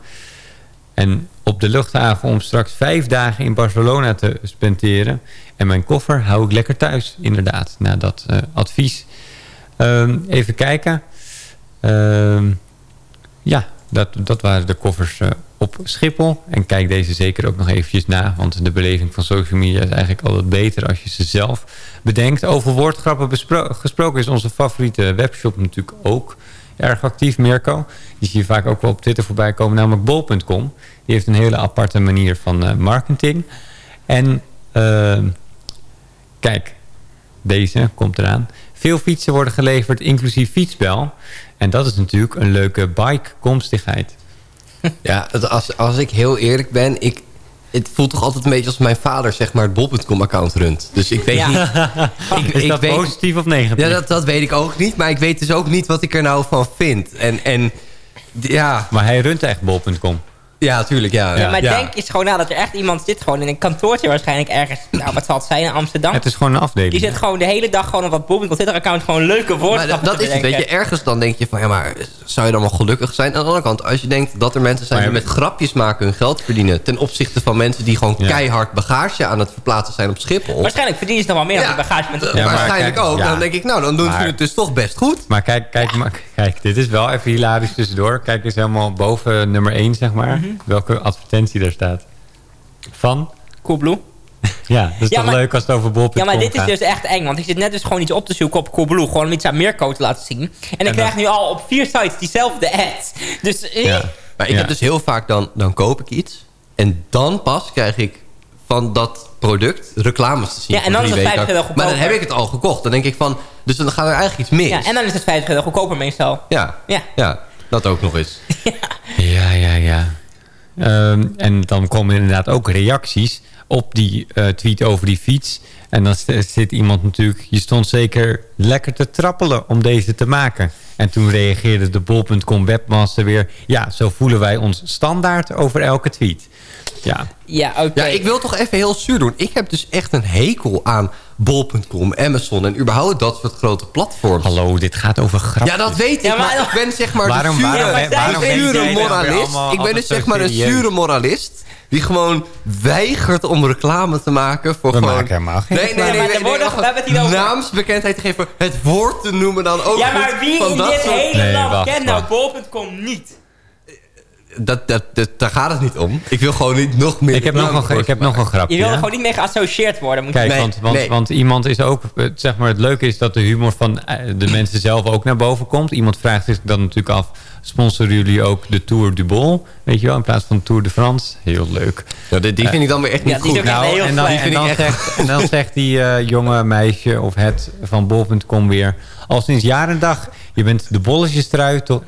En op de luchthaven om straks vijf dagen in Barcelona te spenderen. En mijn koffer hou ik lekker thuis, inderdaad. Na dat advies. Ehm, even kijken. Ehm, ja, dat, dat waren de koffers eh, op Schiphol. En kijk deze zeker ook nog eventjes na. Want de beleving van social media is eigenlijk altijd beter als je ze zelf bedenkt. Over woordgrappen gesproken is onze favoriete webshop natuurlijk ook erg actief, Mirko. Die zie je vaak ook wel op Twitter voorbij komen, namelijk bol.com. Die heeft een hele aparte manier van eh, marketing. En ehm, kijk, deze komt eraan. Veel fietsen worden geleverd, inclusief fietsbel. En dat is natuurlijk een leuke bike-komstigheid. Ja, als, als ik heel eerlijk ben, ik, het voelt toch altijd een beetje als mijn vader zeg maar het bol.com-account runt. Dus ik weet Ja. niet... Ik, Is ik dat weet, positief of negatief? Ja, dat, dat weet ik ook niet. Maar ik weet dus ook niet wat ik er nou van vind. En, en ja... Maar hij runt echt bol.com. Ja, natuurlijk, ja. Ja, maar denk eens gewoon na dat er echt iemand zit gewoon in een kantoortje waarschijnlijk ergens. Nou, wat zal het zijn in Amsterdam? Het is gewoon een afdeling. Die zit gewoon de hele dag gewoon op dat Booking Twitter-account gewoon leuke Maar woordschappen dat, is het, weet je. Ergens dan denk je van, ja, maar zou je dan wel gelukkig zijn? Aan de andere kant, als je denkt dat er mensen zijn Maar die met grapjes maken hun geld verdienen... ten opzichte van mensen die gewoon keihard bagage aan het verplaatsen zijn op Schiphol... Waarschijnlijk verdienen ze nog wel meer dan die bagage met Ja, waarschijnlijk ook. ja. Dan denk ik, nou, dan doen ze Maar- het dus toch best goed. Maar kijk, kijk, maar, kijk, dit is wel even hilarisch tussendoor. Kijk eens helemaal boven nummer 1, zeg maar. Welke advertentie daar staat. Van? Coolblue. Ja, dat is Ja, toch maar- leuk als het over bol.com Ja, maar dit is dus echt eng. Want ik zit net dus gewoon iets op te zoeken op Coolblue. Gewoon om iets aan Mirko te laten zien. En ik krijg nu al op vier sites diezelfde ads. Dus... eh, Maar ik heb dus heel vaak dan, dan koop ik iets. En dan pas krijg ik van dat product reclames te zien. Ja, en dan is het weken. 50 euro Maar dan goedkoper. heb ik het al gekocht. Dan denk ik van, dus dan gaat er eigenlijk iets mis. Ja, en dan is het 50 euro goedkoper meestal. Ja, Ja. ja, dat ook nog eens. Ja, ja, ja. Ehm, en dan komen inderdaad ook reacties op die eh, tweet over die fiets. En dan zit iemand natuurlijk... Je stond zeker lekker te trappelen om deze te maken. En toen reageerde de bol.com webmaster weer... ja, zo voelen wij ons standaard over elke tweet. Ja, Ja, oké. Ja, ik wil toch even heel zuur doen. Ik heb dus echt een hekel aan bol.com, Amazon en überhaupt dat soort grote platforms. Hallo, dit gaat over grapjes. Ja, dat weet ik. Ja, maar- maar, ik ben zeg maar Waarom- de zure, waarom- ben zure moralist. allemaal Ik ben dus zeg maar een zure moralist... die gewoon weigert om reclame te maken voor We gewoon... maken helemaal geen Nee, nee, nee. Maar nee, nee, het hier over. Naamsbekendheid te geven, het woord te noemen dan ook Ja, maar wie van in dit soort- hele Nee, land kent nou bol.com niet? Dat, dat, dat, daar gaat het niet om. Ik wil gewoon niet nog meer... ik heb nog een, ik heb nog een grapje. Je wil er gewoon niet mee geassocieerd worden. Moet je- Kijk, Nee, want, want, nee. want iemand is ook... eh, Zeg maar, het leuke is dat de humor van eh, de mensen zelf ook naar boven komt. Iemand vraagt zich dan natuurlijk af... sponsoren jullie ook de Tour du Bol? Weet je wel, in plaats van Tour de France? Heel leuk. Ja, die, die vind ik dan weer echt niet Ja, goed. echt Nou, en dan, en, dan vind ik echt- zegt, en dan zegt die eh, jonge meisje of het van bol.com weer... al sinds jaar en dag, je bent de bolletjestrui toch...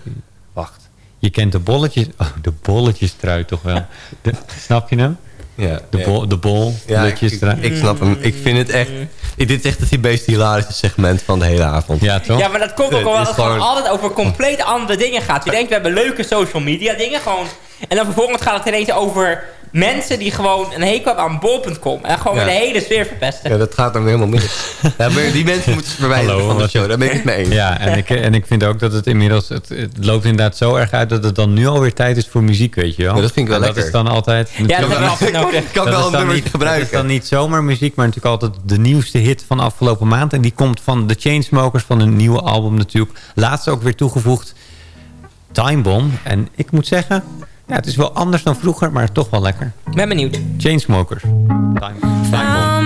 Wacht, je kent de bolletjes... Oh, de bolletjestrui toch wel. De- snap je hem? Ja, De, ja. bol, de bol, Ja, ik, bolletjestrui. ik, ik snap hem. Ik vind het echt... Ik, dit is echt het meest hilarische segment van de hele avond. Ja, toch? Ja, maar dat komt ook Het omdat is het gewoon gewoon- altijd over compleet andere dingen gaat. Je denkt, we hebben leuke social media dingen gewoon. En dan vervolgens gaat het ineens over mensen die gewoon een hekel hebben aan bol.com. En gewoon Ja. weer de hele sfeer verpesten. Ja, dat gaat dan helemaal mis. Die mensen moeten ze verwijderen Hallo, van de show. Daar ben ik het mee eens. Ja, en ik, en ik vind ook dat het inmiddels... Het, het loopt inderdaad zo erg uit dat het dan nu alweer tijd is voor muziek, weet je wel. Ja, dat vind ik wel En dat lekker. is dan altijd... Ja, dat. Ik kan Dat wel een dan nummer niet- gebruiken. Dat is dan niet zomaar muziek, maar natuurlijk altijd de nieuwste hit van afgelopen maand. En die komt van de Chainsmokers, van hun nieuwe album natuurlijk. Laatst ook weer toegevoegd Time Bomb. En ik moet zeggen, ja, het is wel anders dan vroeger, maar toch wel lekker. Ben benieuwd. Chainsmokers. Time, time Bomb.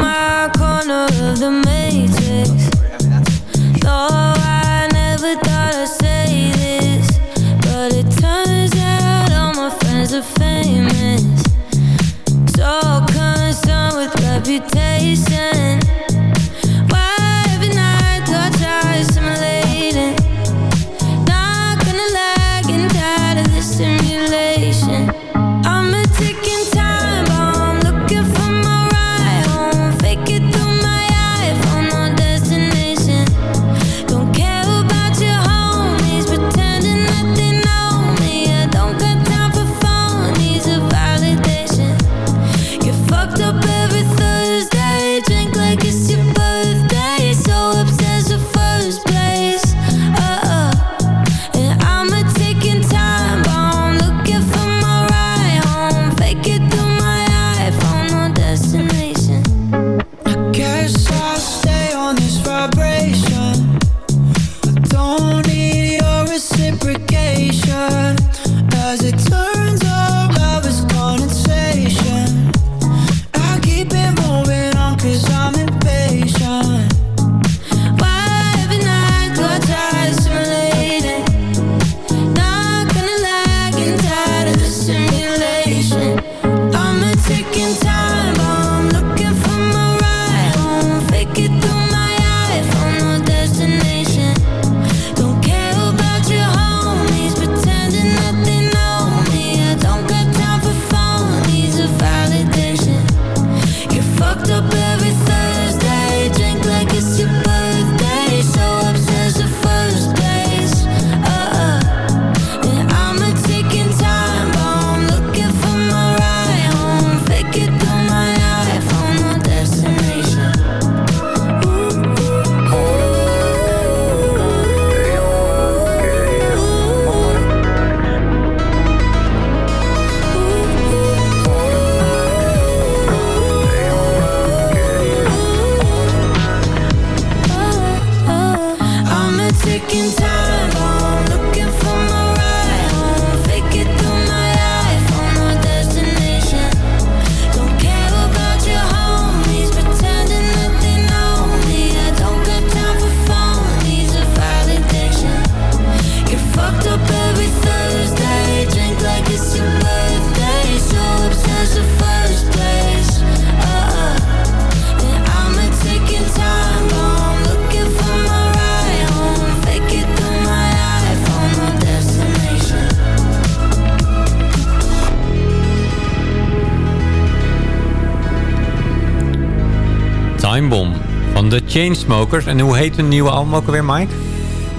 Chainsmokers. En hoe heet hun nieuwe album ook alweer, Mike?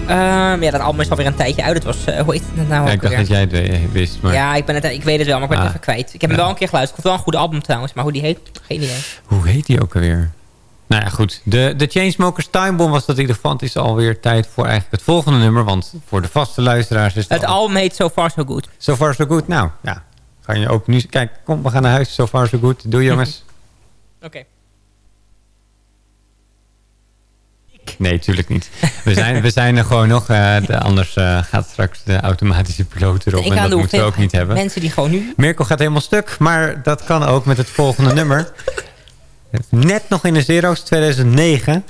Ehm, ja, dat album is alweer een tijdje uit. Het was, eh, hoe heet het nou Ja, ik dacht dat jij het we- wist. Maar Ja, ik, ben het, ik weet het wel, maar ik ben het Ah. even kwijt. Ik heb hem wel een keer geluisterd. Het is wel een goede album trouwens, maar hoe die heet, geen idee. Hoe heet die ook alweer? Nou ja, goed. De, de Chainsmokers Time Bomb was dat in ieder geval. Het is alweer tijd voor eigenlijk het volgende nummer. Want voor de vaste luisteraars is het Het album heet So Far So Good. So Far So Good. Nou, ja. Ga je ook nu... Kijk, kom, we gaan naar huis. So Far So Good. Doe jongens. Oké. Nee, tuurlijk niet. We zijn, we zijn er gewoon nog. eh, de, anders eh, gaat straks de automatische piloot erop. Ik en dat moeten we ook niet hebben. Mensen die gewoon nu... Mirko gaat helemaal stuk, maar dat kan ook met het volgende nummer. Net nog in de zero's, 2009.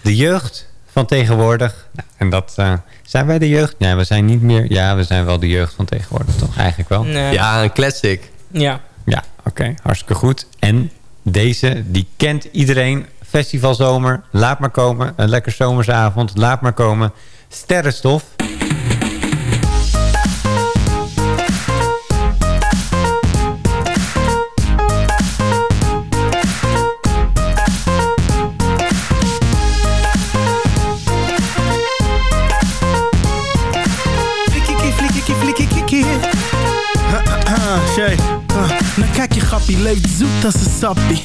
De jeugd van tegenwoordig. Nou, en dat eh, zijn wij de jeugd? Nee, we zijn niet meer... Ja, we zijn wel de jeugd van tegenwoordig, toch? Eigenlijk wel. Nee. Ja, een classic. Ja. Ja, oké. hartstikke goed. En deze, die kent iedereen. Festivalzomer, laat maar komen. Een lekker zomersavond, laat maar komen. Sterrenstof. Uh, nou kijk je grappie, leeft zoet als een sappie.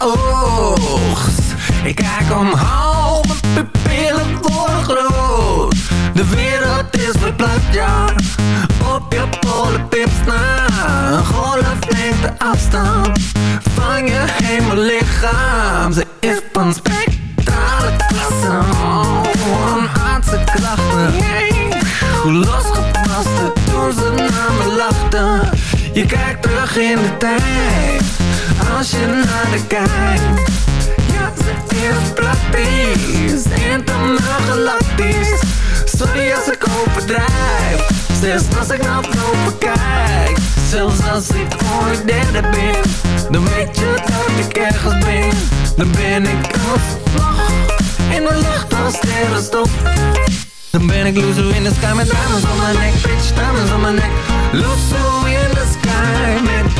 Oogst. Ik kijk omhoog, mijn pupillen worden groot. De wereld is verplaatst, ja. Op je polenpips na. Een golflengte afstand van je hemellichaam. Ze is van spectrale klasse. Oh, een aardse krachten. Hoe losgepaste toen ze naar me lachten. Je kijkt terug in de tijd, als je naar de kijkt. Ja, ze is praktisch, intergalactisch. Sorry als ik overdrijf, zelfs als ik naar boven kijk. Zelfs als ik ooit derde ben, dan weet je dat ik ergens ben. Dan ben ik als vlag in de lucht als sterrenstof. Dan ben ik loser in the sky met diamonds on my neck Bitch, diamonds on my neck Loser in the sky met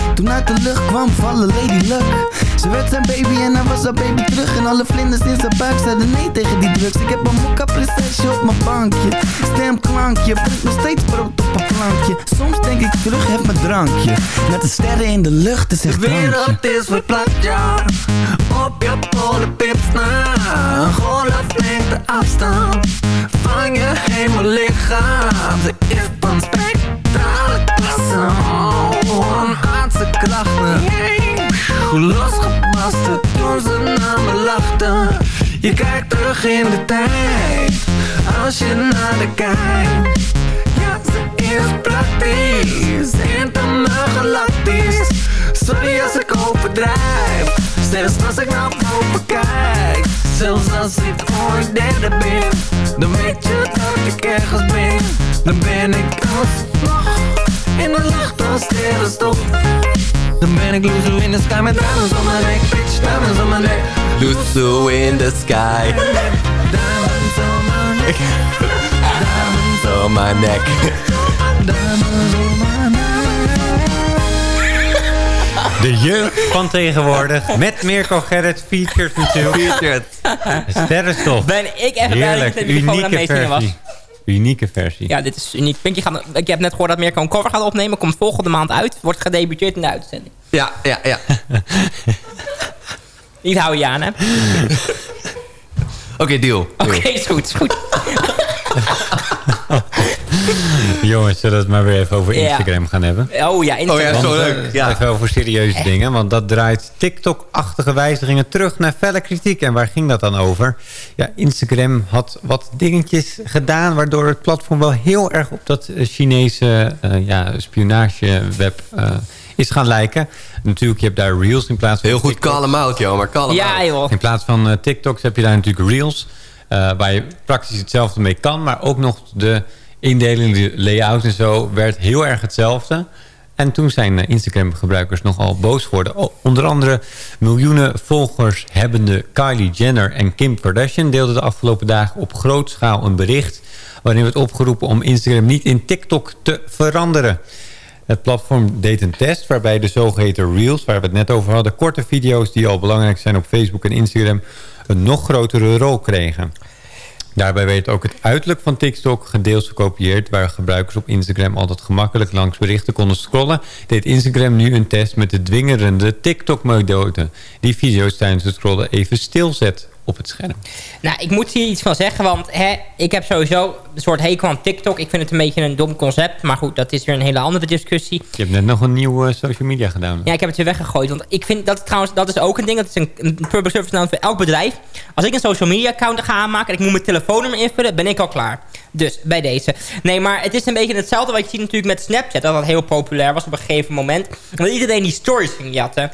Toen uit de lucht kwam vallen Lady Luck. Ze werd zijn baby en hij was haar baby terug. En alle vlinders in zijn buik zeiden nee tegen die drugs. Ik heb een mokka prinsesje op mijn bankje. Stemklankje, brengt nog steeds brood op een plankje. Soms denk ik terug, heb mijn drankje. Met de sterren in de lucht, is De echt drankje. wereld is verplaatst, ja. Op je polenpips na Een golflengte afstand. Van je hemellichaam Ze Hoe losgepaste toen ze naar me lachten. Je kijkt terug in de tijd. Als je naar de kijkt. Ja, ze is praktisch. Intergalactisch Sorry als ik overdrijf. Zelfs als ik naar boven kijk. Zelfs als ik ooit derde ben. Dan weet je dat ik ergens ben. Dan ben ik als vlag In de lucht als sterrenstof Dan ben ik loser in the sky met diamonds on my neck Bitch, diamonds on my neck Loesoe in the sky. Diamonds on my neck Diamonds on my neck. Diamonds on my neck De jeugd van tegenwoordig. Met Mirko Gerrit. Featured natuurlijk. Featured. Sterrenstof. Ben ik even blij dat Heerlijk. de microfoon aan Unieke was. Unieke versie. Ja, dit is uniek. Gaat, ik heb net gehoord dat Mirko een cover gaat opnemen. Komt volgende maand uit. Wordt gedebuteerd in de uitzending. Ja, ja, ja. Niet hou je aan, hè? Oké, deal. Oké, is goed, is goed. Jongens, zullen we het maar weer even over Ja. Instagram gaan hebben? Oh ja, Instagram. Want, zo eh, leuk. Ja. Even over serieuze dingen. Want dat draait TikTok-achtige wijzigingen terug naar felle kritiek. En waar ging dat dan over? Ja, Instagram had wat dingetjes gedaan... waardoor het platform wel heel erg op dat eh, Chinese eh, ja, spionageweb eh, is gaan lijken. Natuurlijk, je hebt daar Reels in plaats van... Heel goed, call hem out, joh. Maar call hem Ja, out. joh. In plaats van eh, TikToks heb je daar natuurlijk Reels. eh, waar je praktisch hetzelfde mee kan. Maar ook nog de indeling, de layout en zo werd heel erg hetzelfde. En toen zijn eh, Instagram-gebruikers nogal boos geworden. Onder andere miljoenen volgers hebbende Kylie Jenner en Kim Kardashian... deelden de afgelopen dagen op grootschaal een bericht... waarin werd opgeroepen om Instagram niet in TikTok te veranderen. Het platform deed een test waarbij de zogeheten Reels... waar we het net over hadden, korte video's die al belangrijk zijn op Facebook en Instagram... een nog grotere rol kregen. Daarbij werd ook het uiterlijk van TikTok gedeels gekopieerd... waar gebruikers op Instagram altijd gemakkelijk langs berichten konden scrollen... deed Instagram nu een test met de dwingerende TikTok-methode... die video's tijdens het scrollen even stilzet op het scherm. Nou, ik moet hier iets van zeggen, want hè, ik heb sowieso een soort hekel aan TikTok. Ik vind het een beetje een dom concept, maar goed, dat is weer een hele andere discussie. Je hebt net nog een nieuwe social media gedaan. Ja, ik heb het weer weggegooid. Want ik vind dat trouwens, dat is ook een ding. Dat is een, een public service voor elk bedrijf. Als ik een social media account ga aanmaken en ik moet mijn telefoonnummer invullen, ben ik al klaar. Dus, bij deze. Nee, maar het is een beetje hetzelfde wat je ziet natuurlijk met Snapchat. Dat dat heel populair was op een gegeven moment. Dat iedereen die stories ging jatten.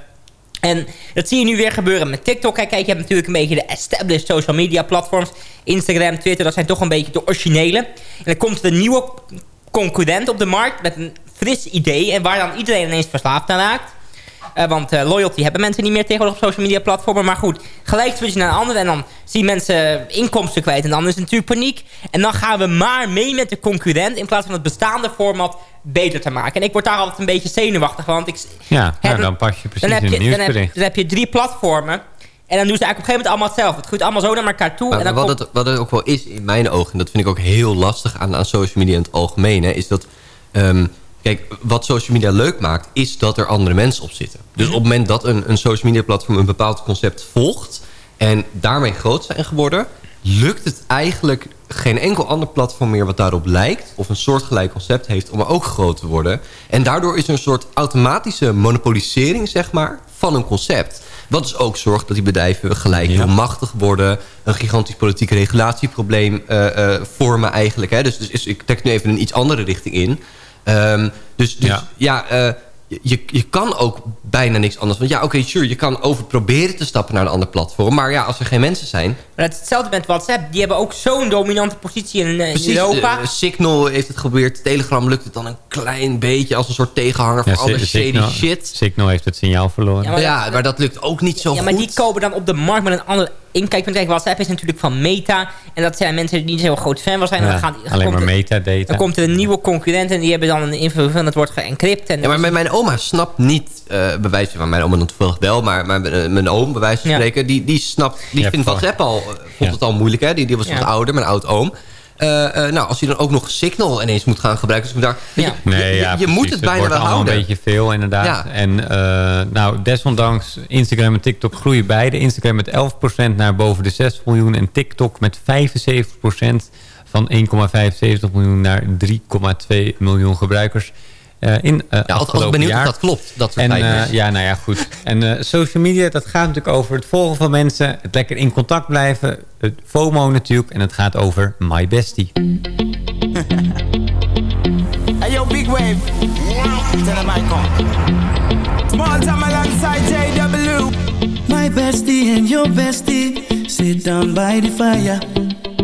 En dat zie je nu weer gebeuren met TikTok. Kijk, je hebt natuurlijk een beetje de established social media platforms. Instagram, Twitter, dat zijn toch een beetje de originele. En dan komt er een nieuwe concurrent op de markt met een fris idee. En waar dan iedereen ineens verslaafd aan raakt. Eh, want eh, loyalty hebben mensen niet meer tegenwoordig op social media platformen. Maar goed, gelijk switchen naar een andere. En dan zien mensen inkomsten kwijt. En dan is het natuurlijk paniek. En dan gaan we maar mee met de concurrent. In plaats van het bestaande format beter te maken. En ik word daar altijd een beetje zenuwachtig. Want ik, Ja, nou, dan pas je precies dan heb, in je, dan, heb, nieuwsbericht. dan heb je drie platformen. En dan doen ze eigenlijk op een gegeven moment allemaal hetzelfde. Het groeit allemaal zo naar elkaar toe. Maar en dan wat, komt- het, wat het ook wel is in mijn ogen... en dat vind ik ook heel lastig aan, aan social media in het algemeen... Hè, is dat... ehm, kijk, wat social media leuk maakt... is dat er andere mensen op zitten. Dus op het moment dat een, een social media platform... een bepaald concept volgt... en daarmee groot zijn geworden... lukt het eigenlijk geen enkel ander platform meer... wat daarop lijkt... of een soortgelijk concept heeft om ook groot te worden. En daardoor is er een soort automatische monopolisering... zeg maar, van een concept... Wat dus ook zorgt dat die bedrijven gelijk heel machtig worden. Een gigantisch politiek regulatieprobleem eh, eh, vormen eigenlijk. Hè. Dus, dus is, ik trek nu even een iets andere richting in. Ehm, dus dus ja, eh, je, je kan ook bijna niks anders. Want ja, oké, sure, je kan over proberen te stappen naar een ander platform. Maar ja, als er geen mensen zijn... Maar het is hetzelfde met WhatsApp. Die hebben ook zo'n dominante positie in, eh, in Precies, Europa. eh, Signal heeft het geprobeerd. Telegram lukt het dan een klein beetje als een soort tegenhanger voor alle shady shit. Signal heeft het signaal verloren. Ja, Ja, maar- dat lukt ook niet zo ja, goed. maar die kopen dan op de markt met een ander kijk, WhatsApp is natuurlijk van Meta. En dat zijn mensen die niet zo groot fan van zijn. Ja, dan gaan, dan alleen komt maar metadata. Dan komt er een nieuwe concurrent en die hebben dan een invulling van het wordt geëncrypt. En Ja, maar mijn, mijn oma snapt niet, eh bewijs van mijn oma dan toevallig wel, maar, maar mijn, mijn oom, bij wijze van Ja. spreken, die, die snapt, die Ja, vindt voor- WhatsApp al, eh, vond het al moeilijk, hè? Die, die was Ja. wat ouder, mijn oud oom. Eh, eh, nou, als hij dan ook nog Signal ineens moet gaan gebruiken, dus daar, weet je, Nee, je, ja, je moet het bijna wordt wel allemaal houden. een beetje veel, inderdaad. Ja. En eh, nou, desondanks, Instagram en TikTok groeien beide. Instagram met 11% naar boven de 6 miljoen. En TikTok met 75% van 1,75 miljoen naar 3,2 miljoen gebruikers. Eh, in eh Ja, als, als ik afgelopen benieuwd jaar. of dat klopt, dat soort En eh, ja, nou ja, goed. En eh, social media, dat gaat natuurlijk over het volgen van mensen. Het lekker in contact blijven. Het FOMO natuurlijk. En het gaat over My Bestie. Hey yo, big wave. Tell them I come. Small time alongside JW. My bestie and your bestie sit down by the fire.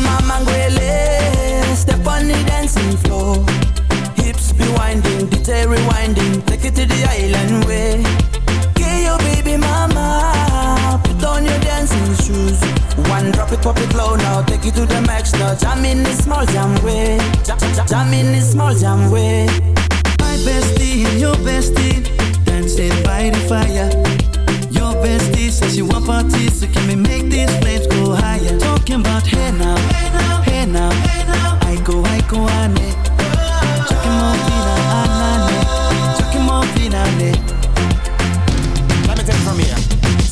Mama Step on the dancing floor. Hips be winding, rewinding Take it to the island way. Baby mama Put on your dancing shoes. One drop it, pop it low now Take it to the max now. Jam in the small jam way. Jam in the small jam way. My bestie, your bestie Dancing by the fire. Bestie says you want parties, so can we make these flames go higher? Talking about hey now, hey now, hey now, hey now. I go, I go, ane. Chucking more fina, anane. Chucking more fina, ane. Let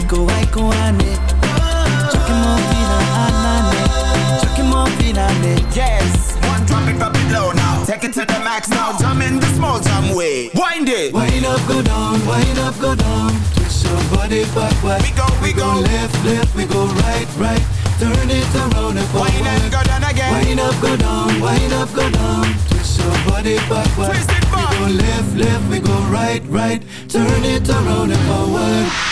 go, I go, ane. Chucking more fina, anane. Chucking more fina, ane. Yes, one drop it, drop it low now Take it to the max now, jump in the small jam way Wind it Wind up, go down, wind up, go down. Twist your body backward. We go, we go. left, left, we go right, right. Turn it around and forward. Wind and go down again Wind up, go down, wind up, go down. Twist your body backward. Twist it back. We go left, left, we go right, right. Turn it around and forward.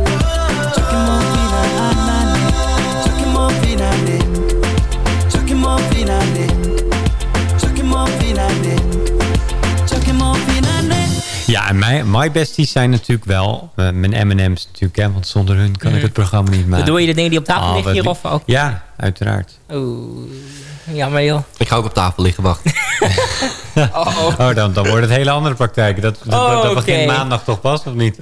Ja, en mijn, my besties zijn natuurlijk wel eh, mijn M&M's natuurlijk, hè, want zonder hun kan ik het programma niet maken. Bedoel je de dingen die op tafel Ah, liggen hier of ook? Ja, uiteraard. Oeh, jammer joh. Ik ga ook op tafel liggen wachten. Oh, dan, dan wordt het hele andere praktijk. Dat, dat, Oh, begint maandag toch pas, of niet?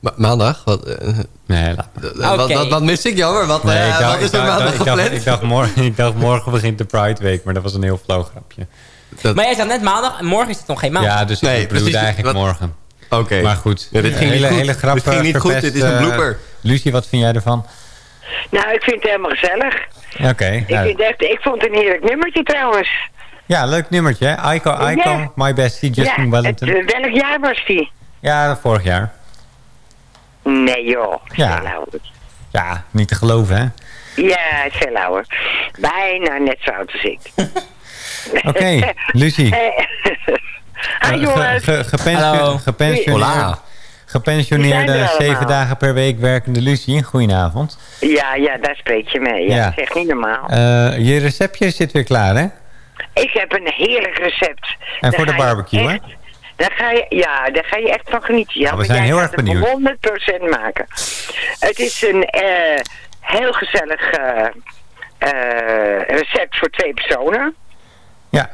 Ma- maandag? Wat, eh, Nee, laat maar. eh, wat, wat, wat mis ik, jammer? Wat, Nee, eh, ik dacht, wat is ik er dacht- maandag ik dacht, gepland? ik, dacht morgen, ik dacht morgen begint de Pride Week, maar dat was een heel flauw grapje. Maar jij zegt net maandag en morgen is het nog geen maand. Ja, dus ik Nee, bedoelde precies, eigenlijk wat- morgen. Oké. Maar goed, Ja, dit ging niet hele, goed. hele grap Dit ging niet goed, dit is een eh, blooper. Lucie, wat vind jij ervan? Nou, ik vind het helemaal gezellig. Oké. Ik, nou, vind echt, ik vond het een heerlijk nummertje trouwens. ja, leuk nummertje. hè? Ico, Ja. Ico, My Bestie, Justin ja, Wellington. het, eh, welk jaar was die? Ja, vorig jaar. Nee joh, Ja. veel ouder. Ja, niet te geloven, hè? Ja, het is veel ouder. Bijna net zo oud als ik. Oké, Lucie. Hi jongens. ge- ge- gepensioneerde, er zeven dagen per week werkende Lucie. Goedenavond. Ja, ja, daar spreek je mee. Ja, Ja. Dat is echt niet normaal. Eh, je receptje zit weer klaar, hè? Ik heb een heerlijk recept. En Daar voor de barbecue, hè? Daar ga je, ja, daar ga je echt van genieten. Ja, Nou, we zijn jij heel erg het benieuwd. 100% maken. Het is een eh, heel gezellig eh, eh, recept voor twee personen. Ja.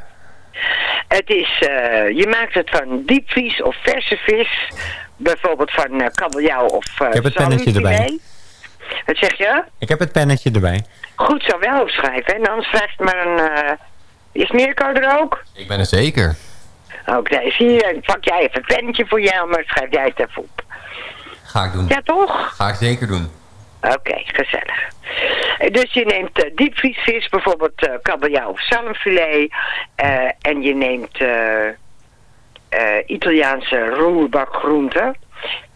Het is, eh, je maakt het van diepvries of verse vis. Bijvoorbeeld van eh kabeljauw of eh Ik heb het pennetje erbij. Wat zeg je? Ik heb het pennetje erbij. Goed zo wel opschrijven. En anders vraagt maar een... eh, is Mirko er ook? Ik ben er zeker. Oké, zie je, pak jij even een pennetje voor jou, maar schrijf jij het even op. Ga ik doen. Ja, toch? Ga ik zeker doen. Oké, gezellig. Dus je neemt eh, diepvriesvis, bijvoorbeeld eh kabeljauw of zalmfilet. eh, en je neemt Italiaanse roerbakgroenten.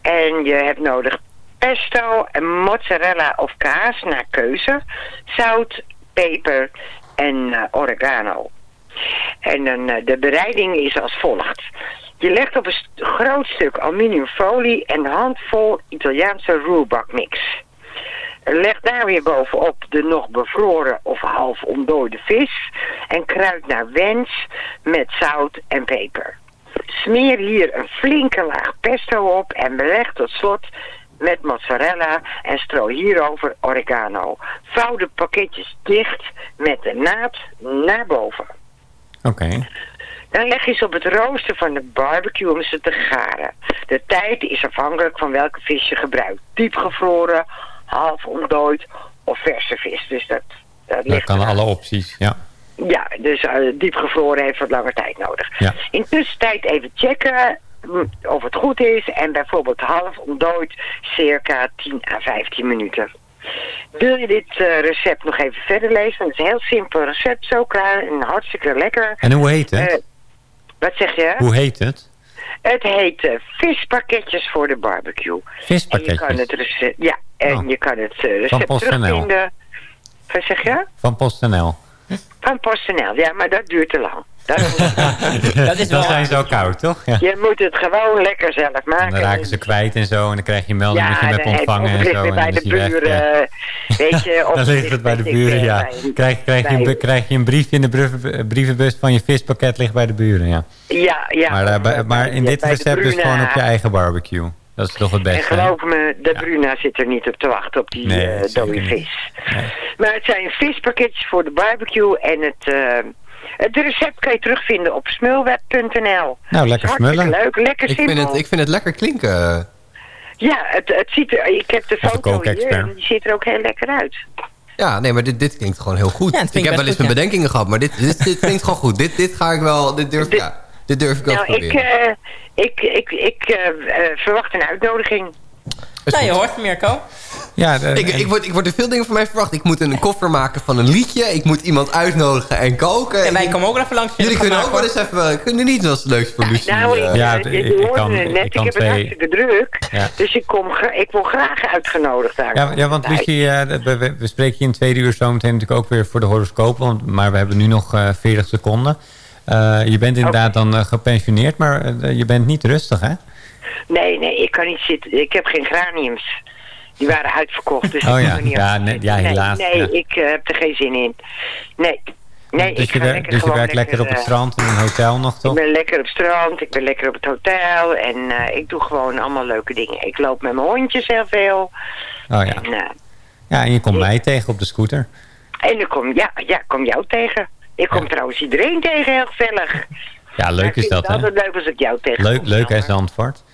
En je hebt nodig pesto, en mozzarella of kaas naar keuze. Zout, peper en oregano. En dan, de bereiding is als volgt. Je legt op een groot stuk aluminiumfolie een handvol Italiaanse roerbakmix. Leg daar weer bovenop de nog bevroren of half ontdooide vis en kruid naar wens met zout en peper. Smeer hier een flinke laag pesto op en beleg tot slot met mozzarella en strooi hierover oregano. Vouw de pakketjes dicht met de naad naar boven. Oké. Dan leg je ze op het rooster van de barbecue om ze te garen. De tijd is afhankelijk van welke vis je gebruikt. Diepgevroren, half ontdooid of verse vis. Dus dat, dat Dat kan alle opties, ja. Ja, dus eh, diepgevroren heeft wat langer tijd nodig. Ja. In tussentijd even checken mm, of het goed is. En bijvoorbeeld half ontdooid circa 10 à 15 minuten. Wil je dit eh, recept nog even verder lezen? Het is een heel simpel recept, zo klaar en hartstikke lekker. En hoe heet het? Eh, wat zeg je? Hoe heet het? Het heet vispakketjes voor de barbecue. Vispakketjes? En je kan het recept, ja, en Oh. je kan het eh, Van recept PostNL. terugvinden. Wat zeg je? Van PostNL. Van PostNL, ja, maar dat duurt te lang. Dat, dat is Dan zijn ze ook koud, toch? Ja. Je moet het gewoon lekker zelf En maken. dan raken ze kwijt en zo. En dan krijg je een melding dat je hem hebt ontvangen en zo. en bij dan de weg, ja. buren, weet je. Of Dan ligt het bij de buren, ja. bij- Krijg, krijg, je, krijg je een briefje in de brieven- brievenbus van je vispakket ligt bij de buren, ja. Ja, ja. maar, eh, bij- maar in dit recept dus gewoon op je eigen barbecue. Dat is toch het En beste, hè? geloof me, de Bruna zit er niet op te wachten op die Nee, eh, dode vis. Maar het zijn vispakketjes voor de barbecue en het, eh, het recept kan je terugvinden op smulweb.nl. Nou, lekker smullen. leuk, lekker Ik simpel. vind, het, ik vind het lekker klinken. Ja, het, het ziet er, ik heb de foto hier en die ziet er ook heel lekker uit. Ja, nee, maar dit, dit klinkt gewoon heel goed. Ja, ik heb wel eens mijn ja. bedenkingen gehad, maar dit, dit, dit klinkt gewoon goed. Dit, dit ga ik wel, dit durf, ja, dit durf ik wel te Nou, ik, proberen. Eh, ik, ik, ik eh, eh, verwacht een uitnodiging. Nou, je hoort het, Mirko. Ja, ik, ik, word, ik word er veel dingen van mij verwacht. Ik moet een koffer maken van een liedje. Ik moet iemand uitnodigen en koken. En wij Ik- komen ook even langs. Jullie kunnen ook wel eens even... Kunnen niet als het leukste voor Lucie. Nou, ik, eh, eh, Ja, ik- ik hoorde kan- het net, ik ik, kan heb het twee- hartstikke druk. Ja. Dus ik, kom, ik wil graag uitgenodigd daar. Ja, ja want Lucie, eh, we, we, we spreken je in het tweede uur zo meteen natuurlijk ook weer voor de horoscoop. Want, maar we hebben nu nog eh 40 seconden. Eh, je bent inderdaad dan eh, gepensioneerd, maar eh, je bent niet rustig, hè? Nee, nee, ik kan niet zitten. Ik heb geen graniums. Die waren uitverkocht, dus Oh ik ja, niet ja, nee, ja, helaas, Nee, ja. ik heb er geen zin in. Nee. Nee, dus ik je, lekker dus je werkt lekker op het strand in een hotel nog, Ik toch? ben lekker op het strand, ik ben lekker op het hotel en ik doe gewoon allemaal leuke dingen. Ik loop met mijn hondjes heel veel. Oh ja. En, Ja, en je komt mij tegen op de scooter. en ik kom, ja, ja, ik kom jou tegen. Ik kom trouwens iedereen tegen, heel gezellig. Ja, leuk is dat, is hè? leuk als ik jou tegen Leuk, leuk hè, Zandvoort.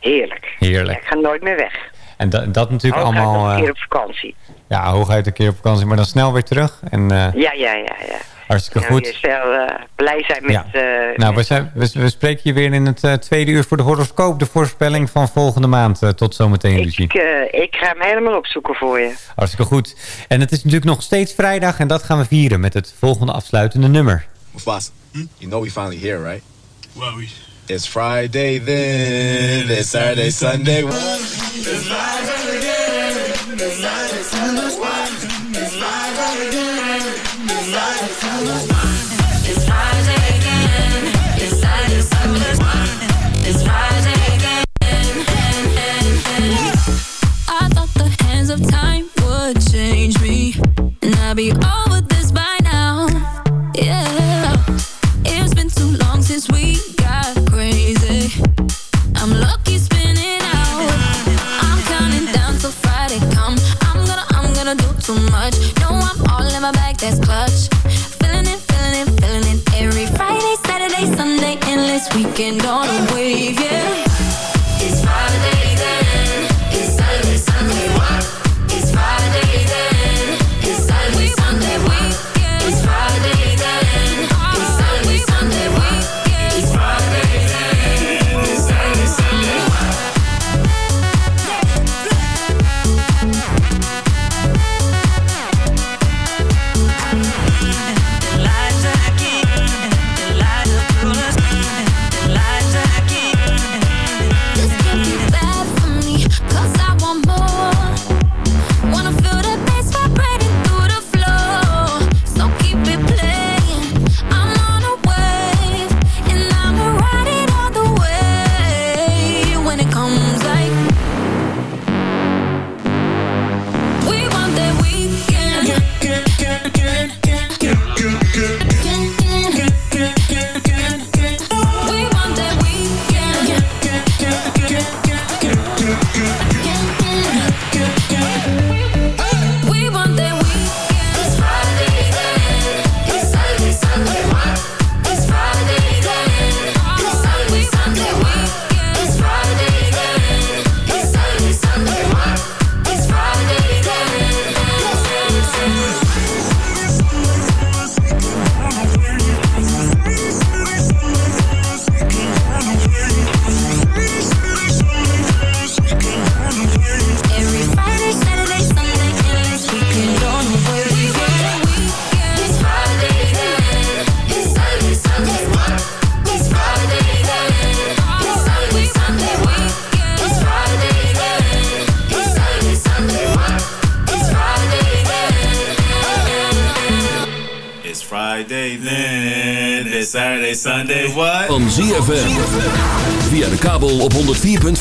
Heerlijk. Heerlijk. Ik ga nooit meer weg. En dat, dat natuurlijk Hooguit allemaal... een eh, keer op vakantie. ja, hooguit een keer op vakantie, maar dan snel weer terug. En eh, Ja, ja, ja, ja. Hartstikke goed. je zal eh, blij zijn met... Ja. eh, Nou, we, zijn, we, we spreken je weer in het eh, tweede uur voor de horoscoop. De voorspelling van volgende maand. Tot zometeen, Lucie. ik, eh, ik ga hem helemaal opzoeken voor je. Hartstikke goed. En het is natuurlijk nog steeds vrijdag. En dat gaan we vieren met het volgende afsluitende nummer. Mufasa, you know we finally here, right? Well, we... It's Friday then, it's Saturday, Sunday. I time would change me, and I'd be over this by now. Yeah, it's been too long since we got crazy. I'm lucky spinning out. I'm counting down till Friday. I'm gonna, I'm gonna do too much. No, I'm all in my bag, that's clutch. Feeling it, feeling it, feeling it. Every Friday, Saturday, Sunday, endless weekend on a wave, yeah.